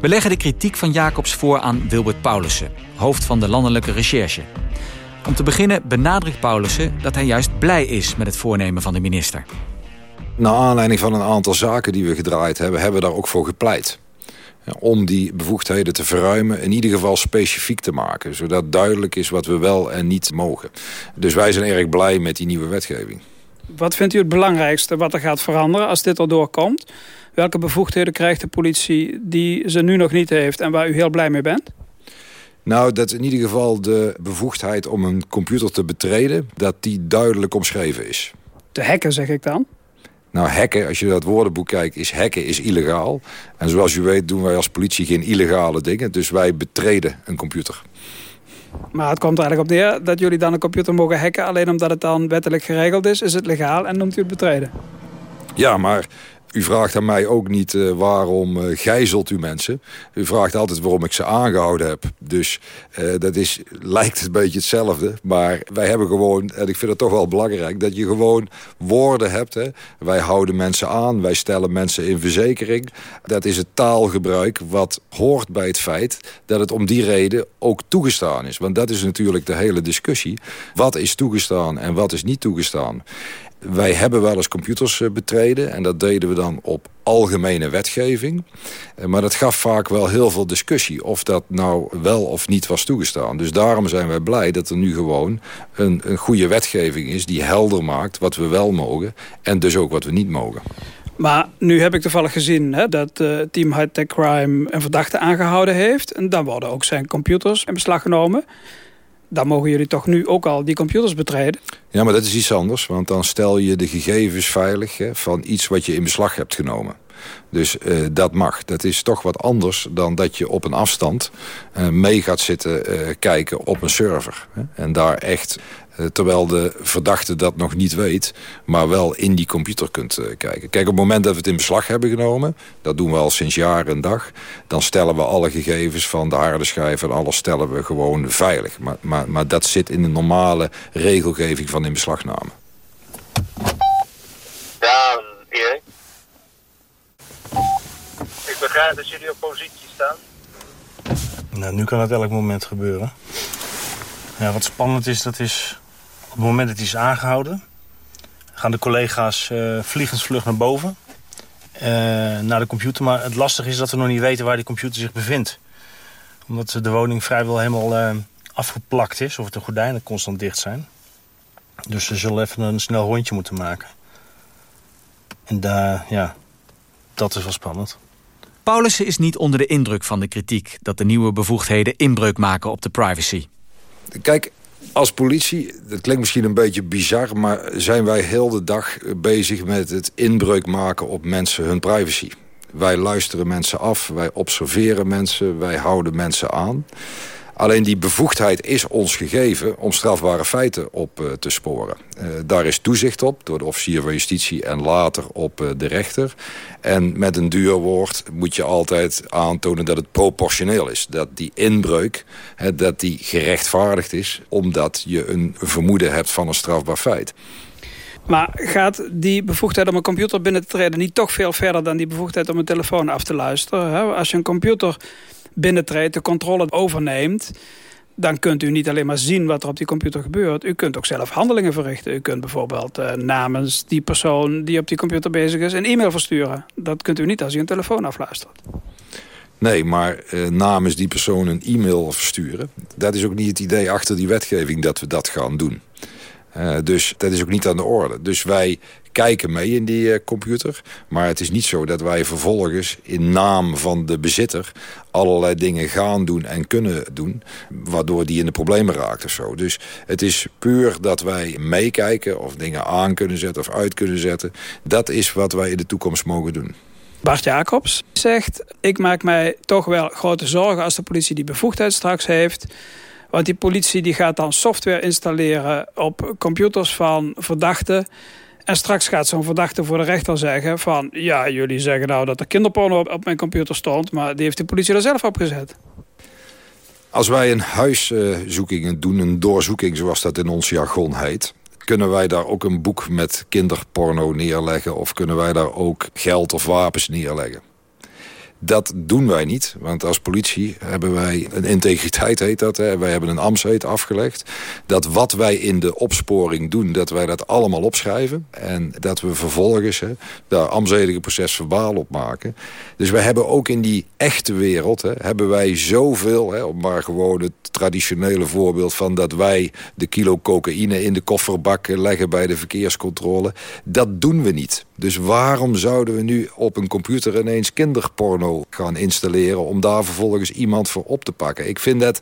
We leggen de kritiek van Jacobs voor aan Wilbert Paulussen, hoofd van de landelijke recherche. Om te beginnen benadrukt Paulussen dat hij juist blij is met het voornemen van de minister. Naar aanleiding van een aantal zaken die we gedraaid hebben, hebben we daar ook voor gepleit om die bevoegdheden te verruimen, in ieder geval specifiek te maken. Zodat duidelijk is wat we wel en niet mogen. Dus wij zijn erg blij met die nieuwe wetgeving. Wat vindt u het belangrijkste wat er gaat veranderen als dit erdoor komt? Welke bevoegdheden krijgt de politie die ze nu nog niet heeft en waar u heel blij mee bent? Nou, dat in ieder geval de bevoegdheid om een computer te betreden... dat die duidelijk omschreven is. Te hacken, zeg ik dan? Nou, hacken, als je naar het woordenboek kijkt, is hacken is illegaal. En zoals u weet doen wij als politie geen illegale dingen. Dus wij betreden een computer. Maar het komt er eigenlijk op neer dat jullie dan een computer mogen hacken... alleen omdat het dan wettelijk geregeld is, is het legaal en noemt u het betreden. Ja, maar u vraagt aan mij ook niet uh, waarom uh, gijzelt u mensen. U vraagt altijd waarom ik ze aangehouden heb. Dus uh, dat is, lijkt een beetje hetzelfde. Maar wij hebben gewoon, en ik vind het toch wel belangrijk... dat je gewoon woorden hebt. Hè. Wij houden mensen aan, wij stellen mensen in verzekering. Dat is het taalgebruik wat hoort bij het feit... dat het om die reden ook toegestaan is. Want dat is natuurlijk de hele discussie. Wat is toegestaan en wat is niet toegestaan? Wij hebben wel eens computers eh, betreden en dat deden we dan op algemene wetgeving. Eh, maar dat gaf vaak wel heel veel discussie of dat nou wel of niet was toegestaan. Dus daarom zijn wij blij dat er nu gewoon een, een goede wetgeving is... die helder maakt wat we wel mogen en dus ook wat we niet mogen. Maar nu heb ik toevallig gezien hè, dat uh, Team High Tech Crime een verdachte aangehouden heeft. En dan worden ook zijn computers in beslag genomen dan mogen jullie toch nu ook al die computers betreden? Ja, maar dat is iets anders. Want dan stel je de gegevens veilig hè, van iets wat je in beslag hebt genomen. Dus uh, dat mag. Dat is toch wat anders dan dat je op een afstand uh, mee gaat zitten uh, kijken op een server. Hè? En daar echt eh, eh, terwijl de verdachte dat nog niet weet... maar wel in die computer kunt eh, kijken. Kijk, op het moment dat we het in beslag hebben genomen... dat doen we al sinds jaar en dag... dan stellen we alle gegevens van de harde schijf... en alles stellen we gewoon veilig. Maar, maar, maar dat zit in de normale regelgeving van inbeslagname. Ja, Erik. Ik begrijp dat jullie op positie staan. Nou, nu kan het elk moment gebeuren. Ja, wat spannend is, dat is op het moment dat hij is aangehouden... gaan de collega's uh, vliegensvlug naar boven, uh, naar de computer. Maar het lastige is dat we nog niet weten waar die computer zich bevindt. Omdat de woning vrijwel helemaal uh, afgeplakt is, of de gordijnen constant dicht zijn. Dus ze zullen even een snel rondje moeten maken. En daar, ja, dat is wel spannend. Paulussen is niet onder de indruk van de kritiek... dat de nieuwe bevoegdheden inbreuk maken op de privacy. Kijk, als politie, dat klinkt misschien een beetje bizar... maar zijn wij heel de dag bezig met het inbreuk maken op mensen hun privacy. Wij luisteren mensen af, wij observeren mensen, wij houden mensen aan... Alleen die bevoegdheid is ons gegeven om strafbare feiten op uh, te sporen. Uh, daar is toezicht op door de officier van justitie en later op uh, de rechter. En met een duur woord moet je altijd aantonen dat het proportioneel is. Dat die inbreuk, dat die gerechtvaardigd is... omdat je een vermoeden hebt van een strafbaar feit. Maar gaat die bevoegdheid om een computer binnen te treden... niet toch veel verder dan die bevoegdheid om een telefoon af te luisteren? Als je een computer binnentreedt, de controle overneemt... dan kunt u niet alleen maar zien wat er op die computer gebeurt. U kunt ook zelf handelingen verrichten. U kunt bijvoorbeeld uh, namens die persoon die op die computer bezig is... een e-mail versturen. Dat kunt u niet als u een telefoon afluistert. Nee, maar uh, namens die persoon een e-mail versturen... dat is ook niet het idee achter die wetgeving dat we dat gaan doen. Uh, dus dat is ook niet aan de orde. Dus wij kijken mee in die uh, computer. Maar het is niet zo dat wij vervolgens in naam van de bezitter... allerlei dingen gaan doen en kunnen doen... waardoor die in de problemen raakt of zo. Dus het is puur dat wij meekijken of dingen aan kunnen zetten of uit kunnen zetten. Dat is wat wij in de toekomst mogen doen. Bart Jacobs zegt... ik maak mij toch wel grote zorgen als de politie die bevoegdheid straks heeft... Want die politie die gaat dan software installeren op computers van verdachten. En straks gaat zo'n verdachte voor de rechter zeggen van... ja, jullie zeggen nou dat er kinderporno op, op mijn computer stond... maar die heeft de politie er zelf op gezet. Als wij een huiszoeking doen, een doorzoeking zoals dat in ons jargon heet... kunnen wij daar ook een boek met kinderporno neerleggen... of kunnen wij daar ook geld of wapens neerleggen? Dat doen wij niet, want als politie hebben wij een integriteit, heet dat. Hè. Wij hebben een ambtsheet afgelegd. Dat wat wij in de opsporing doen, dat wij dat allemaal opschrijven. En dat we vervolgens hè, daar ambtzedige proces verbaal op maken. Dus wij hebben ook in die echte wereld, hè, hebben wij zoveel... Hè, om maar gewoon het traditionele voorbeeld van dat wij de kilo cocaïne in de kofferbak leggen bij de verkeerscontrole. Dat doen we niet. Dus waarom zouden we nu op een computer ineens kinderporno gaan installeren... om daar vervolgens iemand voor op te pakken? Ik vind dat,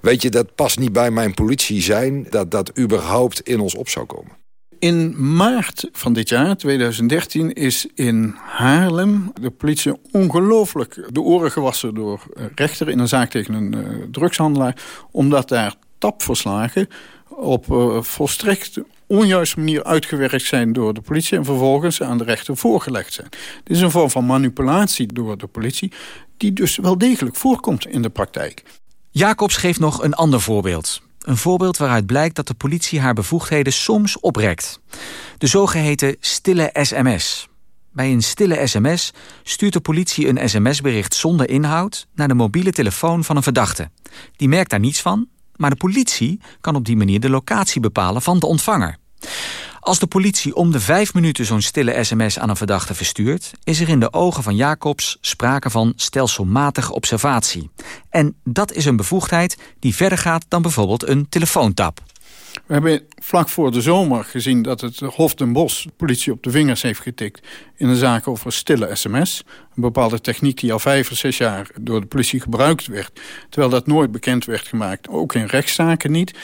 weet je, dat past niet bij mijn politie zijn... dat dat überhaupt in ons op zou komen. In maart van dit jaar, 2013, is in Haarlem de politie ongelooflijk de oren gewassen door rechter in een zaak tegen een uh, drugshandelaar, omdat daar tapverslagen op uh, volstrekt onjuiste manier uitgewerkt zijn door de politie... en vervolgens aan de rechter voorgelegd zijn. Dit is een vorm van manipulatie door de politie... die dus wel degelijk voorkomt in de praktijk. Jacobs geeft nog een ander voorbeeld. Een voorbeeld waaruit blijkt dat de politie haar bevoegdheden soms oprekt. De zogeheten stille sms. Bij een stille sms stuurt de politie een sms-bericht zonder inhoud... naar de mobiele telefoon van een verdachte. Die merkt daar niets van, maar de politie kan op die manier de locatie bepalen van de ontvanger. Als de politie om de vijf minuten zo'n stille sms aan een verdachte verstuurt... is er in de ogen van Jacobs sprake van stelselmatige observatie. En dat is een bevoegdheid die verder gaat dan bijvoorbeeld een telefoontap. We hebben vlak voor de zomer gezien dat het Hof den Bosch politie op de vingers heeft getikt in een zaak over stille sms. Een bepaalde techniek die al vijf of zes jaar door de politie gebruikt werd. Terwijl dat nooit bekend werd gemaakt, ook in rechtszaken niet.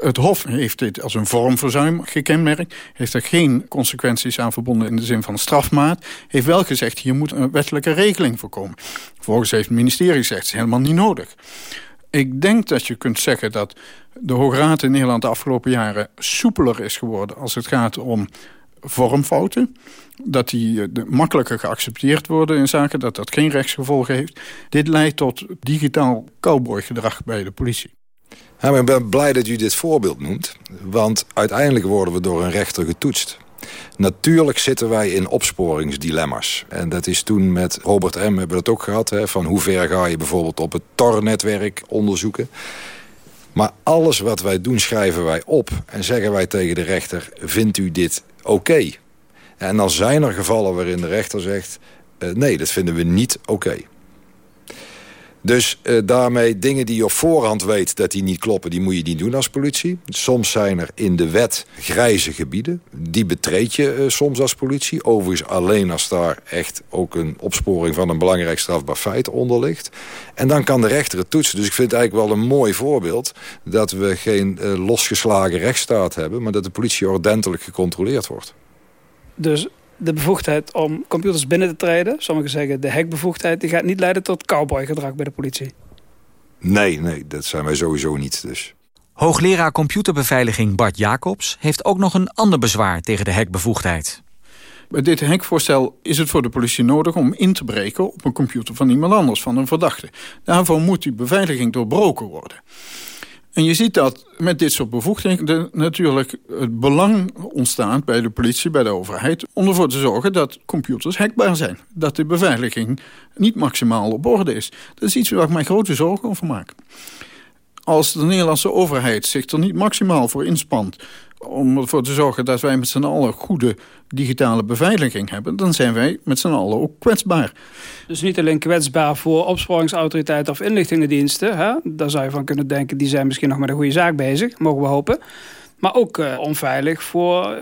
Het Hof heeft dit als een vormverzuim gekenmerkt. Heeft er geen consequenties aan verbonden in de zin van strafmaat. Heeft wel gezegd, hier moet een wettelijke regeling voorkomen. Vervolgens heeft het ministerie gezegd, het is helemaal niet nodig. Ik denk dat je kunt zeggen dat de Hoge Raad in Nederland de afgelopen jaren soepeler is geworden als het gaat om vormfouten. Dat die eh, makkelijker geaccepteerd worden in zaken, dat dat geen rechtsgevolgen heeft. Dit leidt tot digitaal cowboygedrag bij de politie. Ik ben blij dat u dit voorbeeld noemt. Want uiteindelijk worden we door een rechter getoetst. Natuurlijk zitten wij in opsporingsdilemma's. En dat is toen met Robert M. hebben we dat ook gehad. Hè, van hoe ver ga je bijvoorbeeld op het TOR-netwerk onderzoeken. Maar alles wat wij doen schrijven wij op. En zeggen wij tegen de rechter, vindt u dit oké? En dan zijn er gevallen waarin de rechter zegt... Uh, nee, dat vinden we niet oké. Dus uh, daarmee dingen die je op voorhand weet dat die niet kloppen... die moet je niet doen als politie. Soms zijn er in de wet grijze gebieden. Die betreed je uh, soms als politie. Overigens alleen als daar echt ook een opsporing... van een belangrijk strafbaar feit onder ligt. En dan kan de rechter het toetsen. Dus ik vind het eigenlijk wel een mooi voorbeeld... dat we geen uh, losgeslagen rechtsstaat hebben... maar dat de politie ordentelijk gecontroleerd wordt. Dus de bevoegdheid om computers binnen te treden... sommigen zeggen de hekbevoegdheid... die gaat niet leiden tot cowboygedrag bij de politie. Nee, nee, dat zijn wij sowieso niet. Dus. Hoogleraar computerbeveiliging Bart Jacobs... heeft ook nog een ander bezwaar tegen de hekbevoegdheid. Bij dit hekvoorstel is het voor de politie nodig om in te breken... op een computer van iemand anders, van een verdachte. Daarvoor moet die beveiliging doorbroken worden. En je ziet dat met dit soort bevoegdheden natuurlijk het belang ontstaat bij de politie, bij de overheid, om ervoor te zorgen dat computers hackbaar zijn. Dat de beveiliging niet maximaal op orde is. Dat is iets waar ik mij grote zorgen over maak. Als de Nederlandse overheid zich er niet maximaal voor inspant om ervoor te zorgen dat wij met z'n allen goede digitale beveiliging hebben... dan zijn wij met z'n allen ook kwetsbaar. Dus niet alleen kwetsbaar voor opsporingsautoriteiten of inlichtingendiensten. Hè? Daar zou je van kunnen denken, die zijn misschien nog met een goede zaak bezig. Mogen we hopen. Maar ook uh, onveilig voor uh,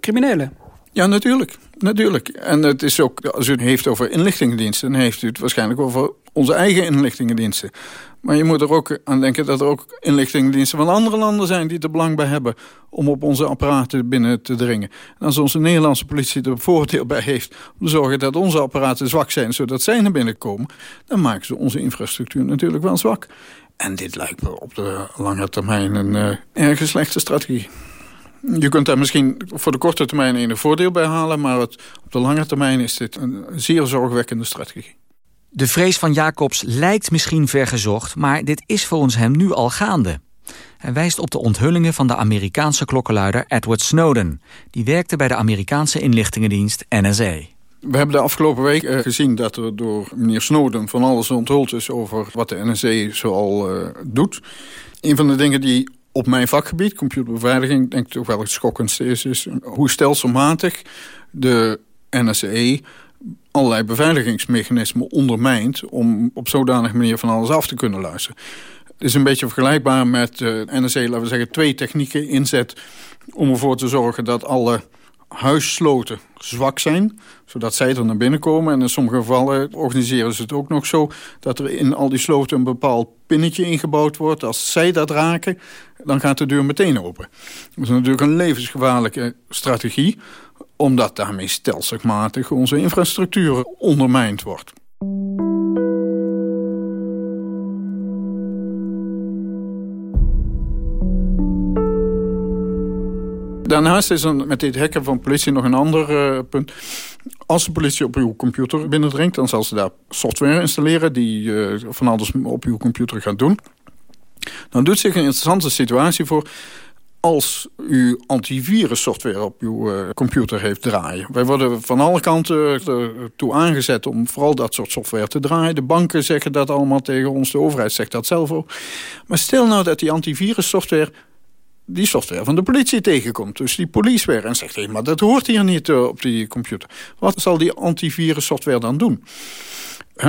criminelen. Ja, natuurlijk. natuurlijk. En het is ook, als u het heeft over inlichtingendiensten... dan heeft u het waarschijnlijk over onze eigen inlichtingendiensten. Maar je moet er ook aan denken dat er ook inlichtingendiensten van andere landen zijn... die er belang bij hebben om op onze apparaten binnen te dringen. En als onze Nederlandse politie er voordeel bij heeft... om te zorgen dat onze apparaten zwak zijn zodat zij naar binnen komen... dan maken ze onze infrastructuur natuurlijk wel zwak. En dit lijkt me op de lange termijn een uh, erg slechte strategie. Je kunt daar misschien voor de korte termijn een voordeel bij halen... maar op de lange termijn is dit een zeer zorgwekkende strategie. De vrees van Jacobs lijkt misschien vergezocht... maar dit is volgens hem nu al gaande. Hij wijst op de onthullingen van de Amerikaanse klokkenluider Edward Snowden. Die werkte bij de Amerikaanse inlichtingendienst NSA. We hebben de afgelopen week eh, gezien dat er door meneer Snowden van alles onthuld is over wat de NSA zoal uh, doet. Een van de dingen die op mijn vakgebied, computerbeveiliging, denk ik toch wel het schokkendste is, is hoe stelselmatig de NSA allerlei beveiligingsmechanismen ondermijnt... om op zodanige manier van alles af te kunnen luisteren. Het is een beetje vergelijkbaar met de NSA, laten we zeggen, twee technieken inzet... om ervoor te zorgen dat alle huissloten zwak zijn, zodat zij er naar binnen komen. En in sommige gevallen organiseren ze het ook nog zo... dat er in al die sloten een bepaald pinnetje ingebouwd wordt. Als zij dat raken, dan gaat de deur meteen open. Dat is natuurlijk een levensgevaarlijke strategie omdat daarmee stelselmatig onze infrastructuur ondermijnd wordt. Daarnaast is met dit hacken van politie nog een ander uh, punt. Als de politie op uw computer binnendringt... dan zal ze daar software installeren die uh, van alles op uw computer gaat doen. Dan doet zich een interessante situatie voor als u antivirussoftware op uw uh, computer heeft draaien. Wij worden van alle kanten toe aangezet om vooral dat soort software te draaien. De banken zeggen dat allemaal tegen ons, de overheid zegt dat zelf ook. Maar stel nou dat die antivirussoftware die software van de politie tegenkomt. Dus die policeware en zegt, maar dat hoort hier niet uh, op die computer. Wat zal die antivirussoftware dan doen?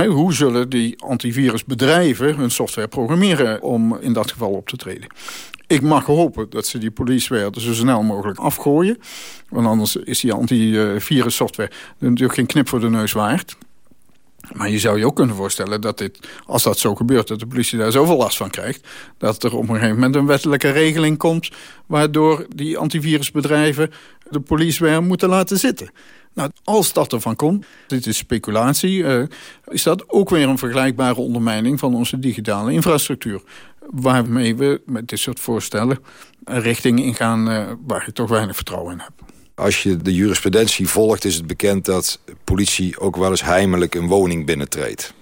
Hoe zullen die antivirusbedrijven hun software programmeren om in dat geval op te treden? Ik mag hopen dat ze die policeware zo snel mogelijk afgooien. Want anders is die antivirussoftware natuurlijk geen knip voor de neus waard. Maar je zou je ook kunnen voorstellen dat dit, als dat zo gebeurt... dat de politie daar zoveel last van krijgt... dat er op een gegeven moment een wettelijke regeling komt... waardoor die antivirusbedrijven de policeware moeten laten zitten. Nou, als dat ervan komt, dit is speculatie... Uh, is dat ook weer een vergelijkbare ondermijning van onze digitale infrastructuur. Waarmee we met dit soort voorstellen een richting ingaan uh, waar ik toch weinig vertrouwen in heb. Als je de jurisprudentie volgt is het bekend dat politie ook wel eens heimelijk een woning binnentreedt.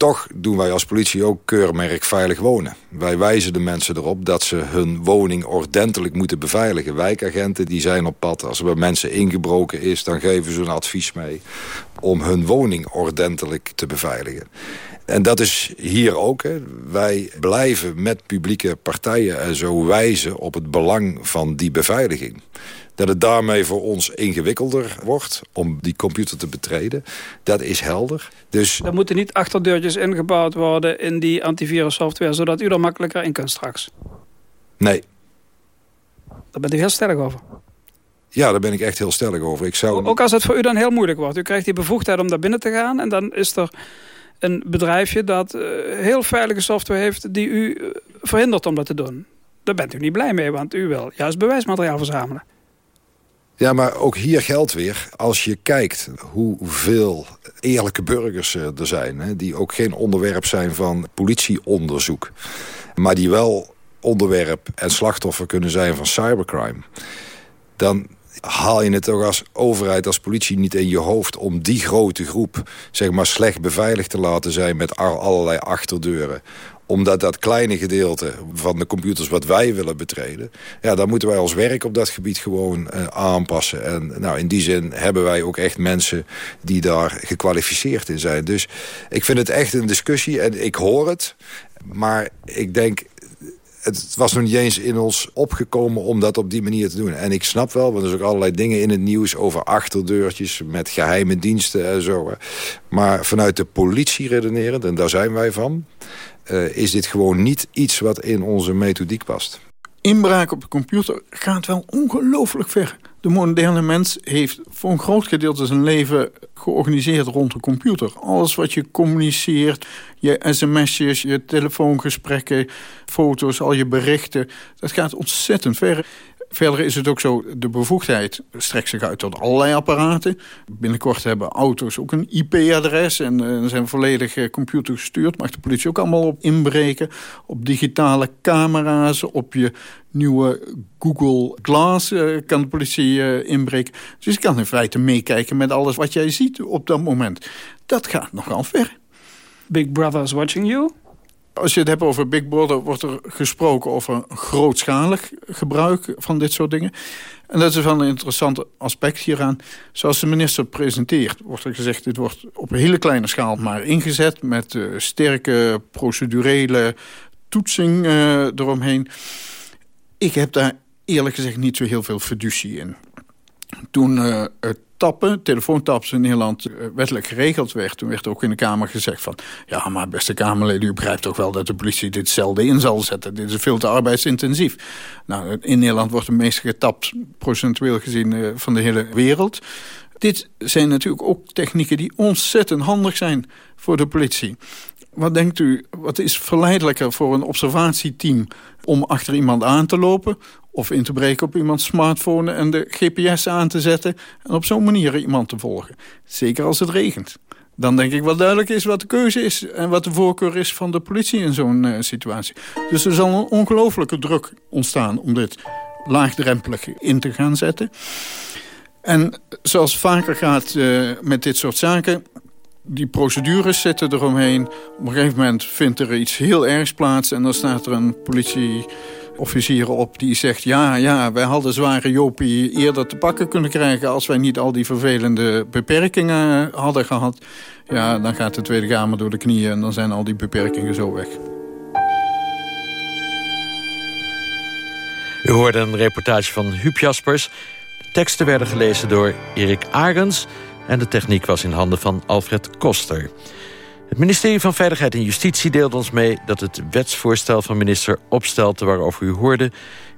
Toch doen wij als politie ook keurmerk veilig wonen. Wij wijzen de mensen erop dat ze hun woning ordentelijk moeten beveiligen. Wijkagenten die zijn op pad. Als er bij mensen ingebroken is, dan geven ze een advies mee... om hun woning ordentelijk te beveiligen. En dat is hier ook. Hè. Wij blijven met publieke partijen en zo wijzen op het belang van die beveiliging. Dat het daarmee voor ons ingewikkelder wordt om die computer te betreden. Dat is helder. Dus... Er moeten niet achterdeurtjes ingebouwd worden in die antivirus software... zodat u er makkelijker in kunt straks. Nee. Daar bent u heel stellig over. Ja, daar ben ik echt heel stellig over. Ik zou... Ook als het voor u dan heel moeilijk wordt. U krijgt die bevoegdheid om daar binnen te gaan... en dan is er een bedrijfje dat uh, heel veilige software heeft... die u uh, verhindert om dat te doen. Daar bent u niet blij mee, want u wil juist bewijsmateriaal verzamelen. Ja, maar ook hier geldt weer, als je kijkt hoeveel eerlijke burgers er zijn... Hè, die ook geen onderwerp zijn van politieonderzoek... maar die wel onderwerp en slachtoffer kunnen zijn van cybercrime... dan haal je het toch als overheid, als politie niet in je hoofd... om die grote groep zeg maar, slecht beveiligd te laten zijn met allerlei achterdeuren omdat dat kleine gedeelte van de computers wat wij willen betreden... ja, dan moeten wij ons werk op dat gebied gewoon uh, aanpassen. En nou, in die zin hebben wij ook echt mensen die daar gekwalificeerd in zijn. Dus ik vind het echt een discussie en ik hoor het. Maar ik denk, het was nog niet eens in ons opgekomen om dat op die manier te doen. En ik snap wel, want er zijn ook allerlei dingen in het nieuws... over achterdeurtjes met geheime diensten en zo. Maar vanuit de politie redenerend, en daar zijn wij van... Uh, is dit gewoon niet iets wat in onze methodiek past. Inbraak op de computer gaat wel ongelooflijk ver. De moderne mens heeft voor een groot gedeelte zijn leven georganiseerd rond de computer. Alles wat je communiceert, je sms'jes, je telefoongesprekken, foto's, al je berichten... dat gaat ontzettend ver. Verder is het ook zo, de bevoegdheid strekt zich uit tot allerlei apparaten. Binnenkort hebben auto's ook een IP-adres en uh, zijn volledig uh, computergestuurd. Mag de politie ook allemaal op inbreken. Op digitale camera's, op je nieuwe Google Glass uh, kan de politie inbreken. Dus je kan in feite meekijken met alles wat jij ziet op dat moment. Dat gaat nogal ver. Big Brother watching you? Als je het hebt over Big Brother, wordt er gesproken over grootschalig gebruik van dit soort dingen. En dat is wel een interessant aspect hieraan. Zoals de minister presenteert, wordt er gezegd... dit wordt op een hele kleine schaal maar ingezet... met uh, sterke procedurele toetsing uh, eromheen. Ik heb daar eerlijk gezegd niet zo heel veel fiducie in. Toen uh, het tappen, telefoontaps in Nederland eh, wettelijk geregeld werd... toen werd ook in de Kamer gezegd van... ja, maar beste Kamerleden, u begrijpt toch wel dat de politie dit zelden in zal zetten. Dit is veel te arbeidsintensief. Nou, in Nederland wordt de meeste getapt, procentueel gezien, eh, van de hele wereld. Dit zijn natuurlijk ook technieken die ontzettend handig zijn voor de politie. Wat denkt u, wat is verleidelijker voor een observatieteam om achter iemand aan te lopen of in te breken op iemands smartphone en de GPS aan te zetten... en op zo'n manier iemand te volgen. Zeker als het regent. Dan denk ik wel duidelijk is wat de keuze is... en wat de voorkeur is van de politie in zo'n uh, situatie. Dus er zal een ongelofelijke druk ontstaan om dit laagdrempelig in te gaan zetten. En zoals vaker gaat uh, met dit soort zaken die procedures zitten eromheen. Op een gegeven moment vindt er iets heel ergs plaats... en dan staat er een politieofficier op die zegt... ja, ja, wij hadden zware Jopie eerder te pakken kunnen krijgen... als wij niet al die vervelende beperkingen hadden gehad. Ja, dan gaat de Tweede Kamer door de knieën... en dan zijn al die beperkingen zo weg. U hoorde een reportage van Huub Jaspers. De teksten werden gelezen door Erik Arends en de techniek was in handen van Alfred Koster. Het ministerie van Veiligheid en Justitie deelde ons mee... dat het wetsvoorstel van minister Opstelten, waarover u hoorde...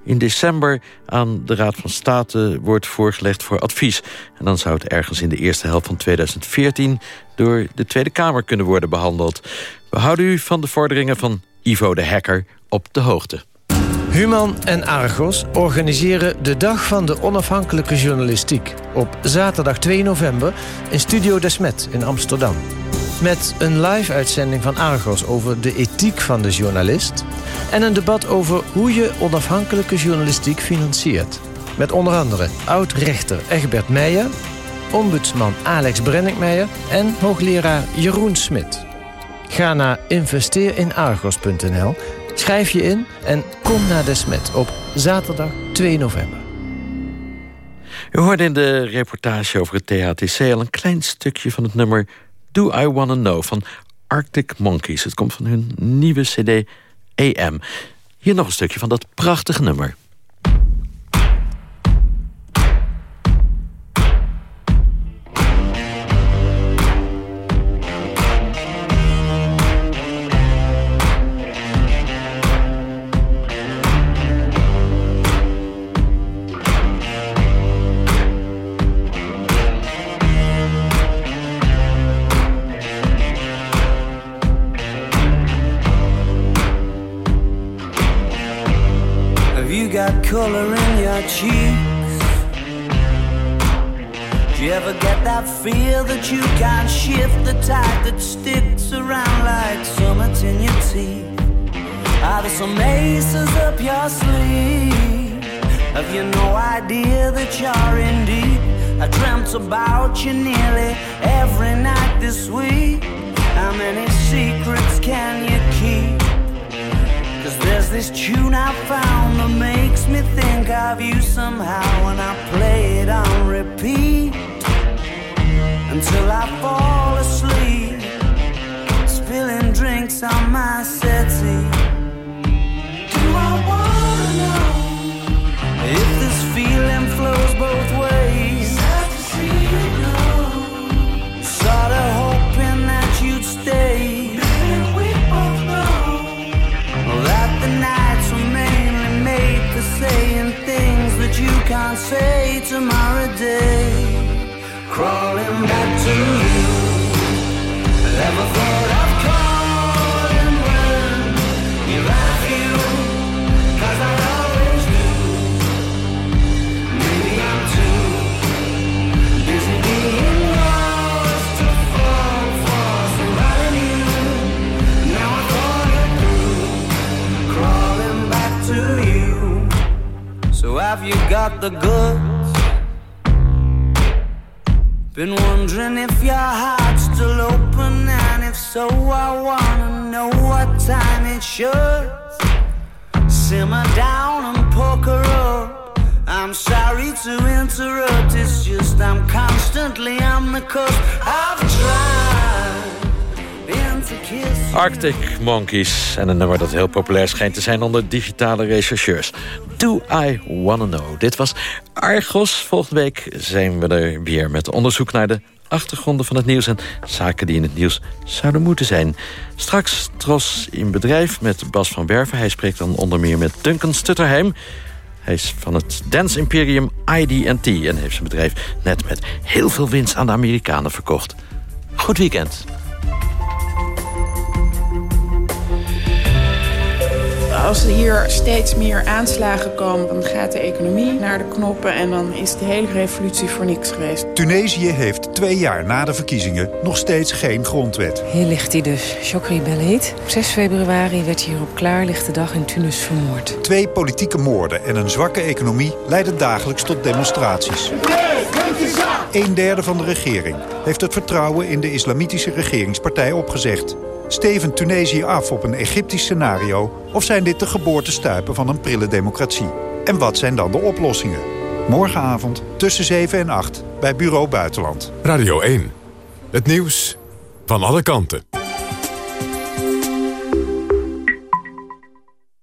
in december aan de Raad van State wordt voorgelegd voor advies. En dan zou het ergens in de eerste helft van 2014... door de Tweede Kamer kunnen worden behandeld. We houden u van de vorderingen van Ivo de Hacker op de hoogte. Human en Argos organiseren de Dag van de Onafhankelijke Journalistiek... op zaterdag 2 november in Studio Desmet in Amsterdam. Met een live-uitzending van Argos over de ethiek van de journalist... en een debat over hoe je onafhankelijke journalistiek financiert. Met onder andere oud-rechter Egbert Meijer... ombudsman Alex Brenninkmeijer en hoogleraar Jeroen Smit. Ga naar investeerinargos.nl, schrijf je in en kom naar Desmet op zaterdag 2 november. U hoorde in de reportage over het THTC al een klein stukje van het nummer Do I Wanna Know van Arctic Monkeys. Het komt van hun nieuwe cd AM. Hier nog een stukje van dat prachtige nummer. That feel that you can't shift the tide that sticks around like summits in your teeth? Are there some aces up your sleeve? Have you no idea that you're in deep? I dreamt about you nearly every night this week. How many secrets can you keep? Cause there's this tune I found that makes me think of you somehow when I play it on repeat until I fall asleep, spilling drinks on my settee. Do I wanna know if this feeling flows both ways? Sad to see you go. Sorta hoping that you'd stay. saying things that you can't say tomorrow day. Crawling wondering if your heart's still open, and if so, I wanna know what time it should. Simmer down and poker up. I'm sorry to interrupt, it's just I'm constantly on the cusp. I've tried. Arctic Monkeys. En een nummer dat heel populair schijnt te zijn onder digitale rechercheurs. Do I Wanna Know. Dit was Argos. Volgende week zijn we er weer met onderzoek naar de achtergronden van het nieuws... en zaken die in het nieuws zouden moeten zijn. Straks Tros in bedrijf met Bas van Werven. Hij spreekt dan onder meer met Duncan Stutterheim. Hij is van het Dance Imperium ID&T... en heeft zijn bedrijf net met heel veel winst aan de Amerikanen verkocht. Goed weekend. Als er hier steeds meer aanslagen komen, dan gaat de economie naar de knoppen... en dan is de hele revolutie voor niks geweest. Tunesië heeft twee jaar na de verkiezingen nog steeds geen grondwet. Hier ligt hij dus, Chokri Belheet. Op 6 februari werd hij hier op klaarlichte dag in Tunis vermoord. Twee politieke moorden en een zwakke economie leiden dagelijks tot demonstraties. Een derde van de regering heeft het vertrouwen in de islamitische regeringspartij opgezegd. Steven Tunesië af op een Egyptisch scenario... of zijn dit de geboortestuipen van een prille democratie? En wat zijn dan de oplossingen? Morgenavond tussen 7 en 8 bij Bureau Buitenland. Radio 1. Het nieuws van alle kanten.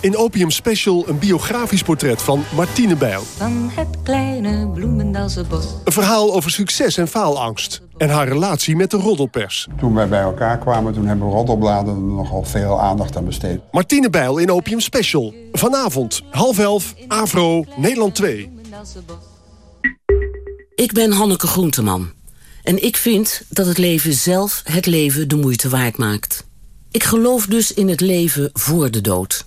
In Opium Special een biografisch portret van Martine Bijl. Van het kleine bloemendalsenbos. Een verhaal over succes en faalangst. En haar relatie met de roddelpers. Toen wij bij elkaar kwamen, toen hebben roddelbladen nogal veel aandacht aan besteed. Martine Bijl in Opium Special. Vanavond, half elf, Avro, Nederland 2. Ik ben Hanneke Groenteman. En ik vind dat het leven zelf het leven de moeite waard maakt. Ik geloof dus in het leven voor de dood.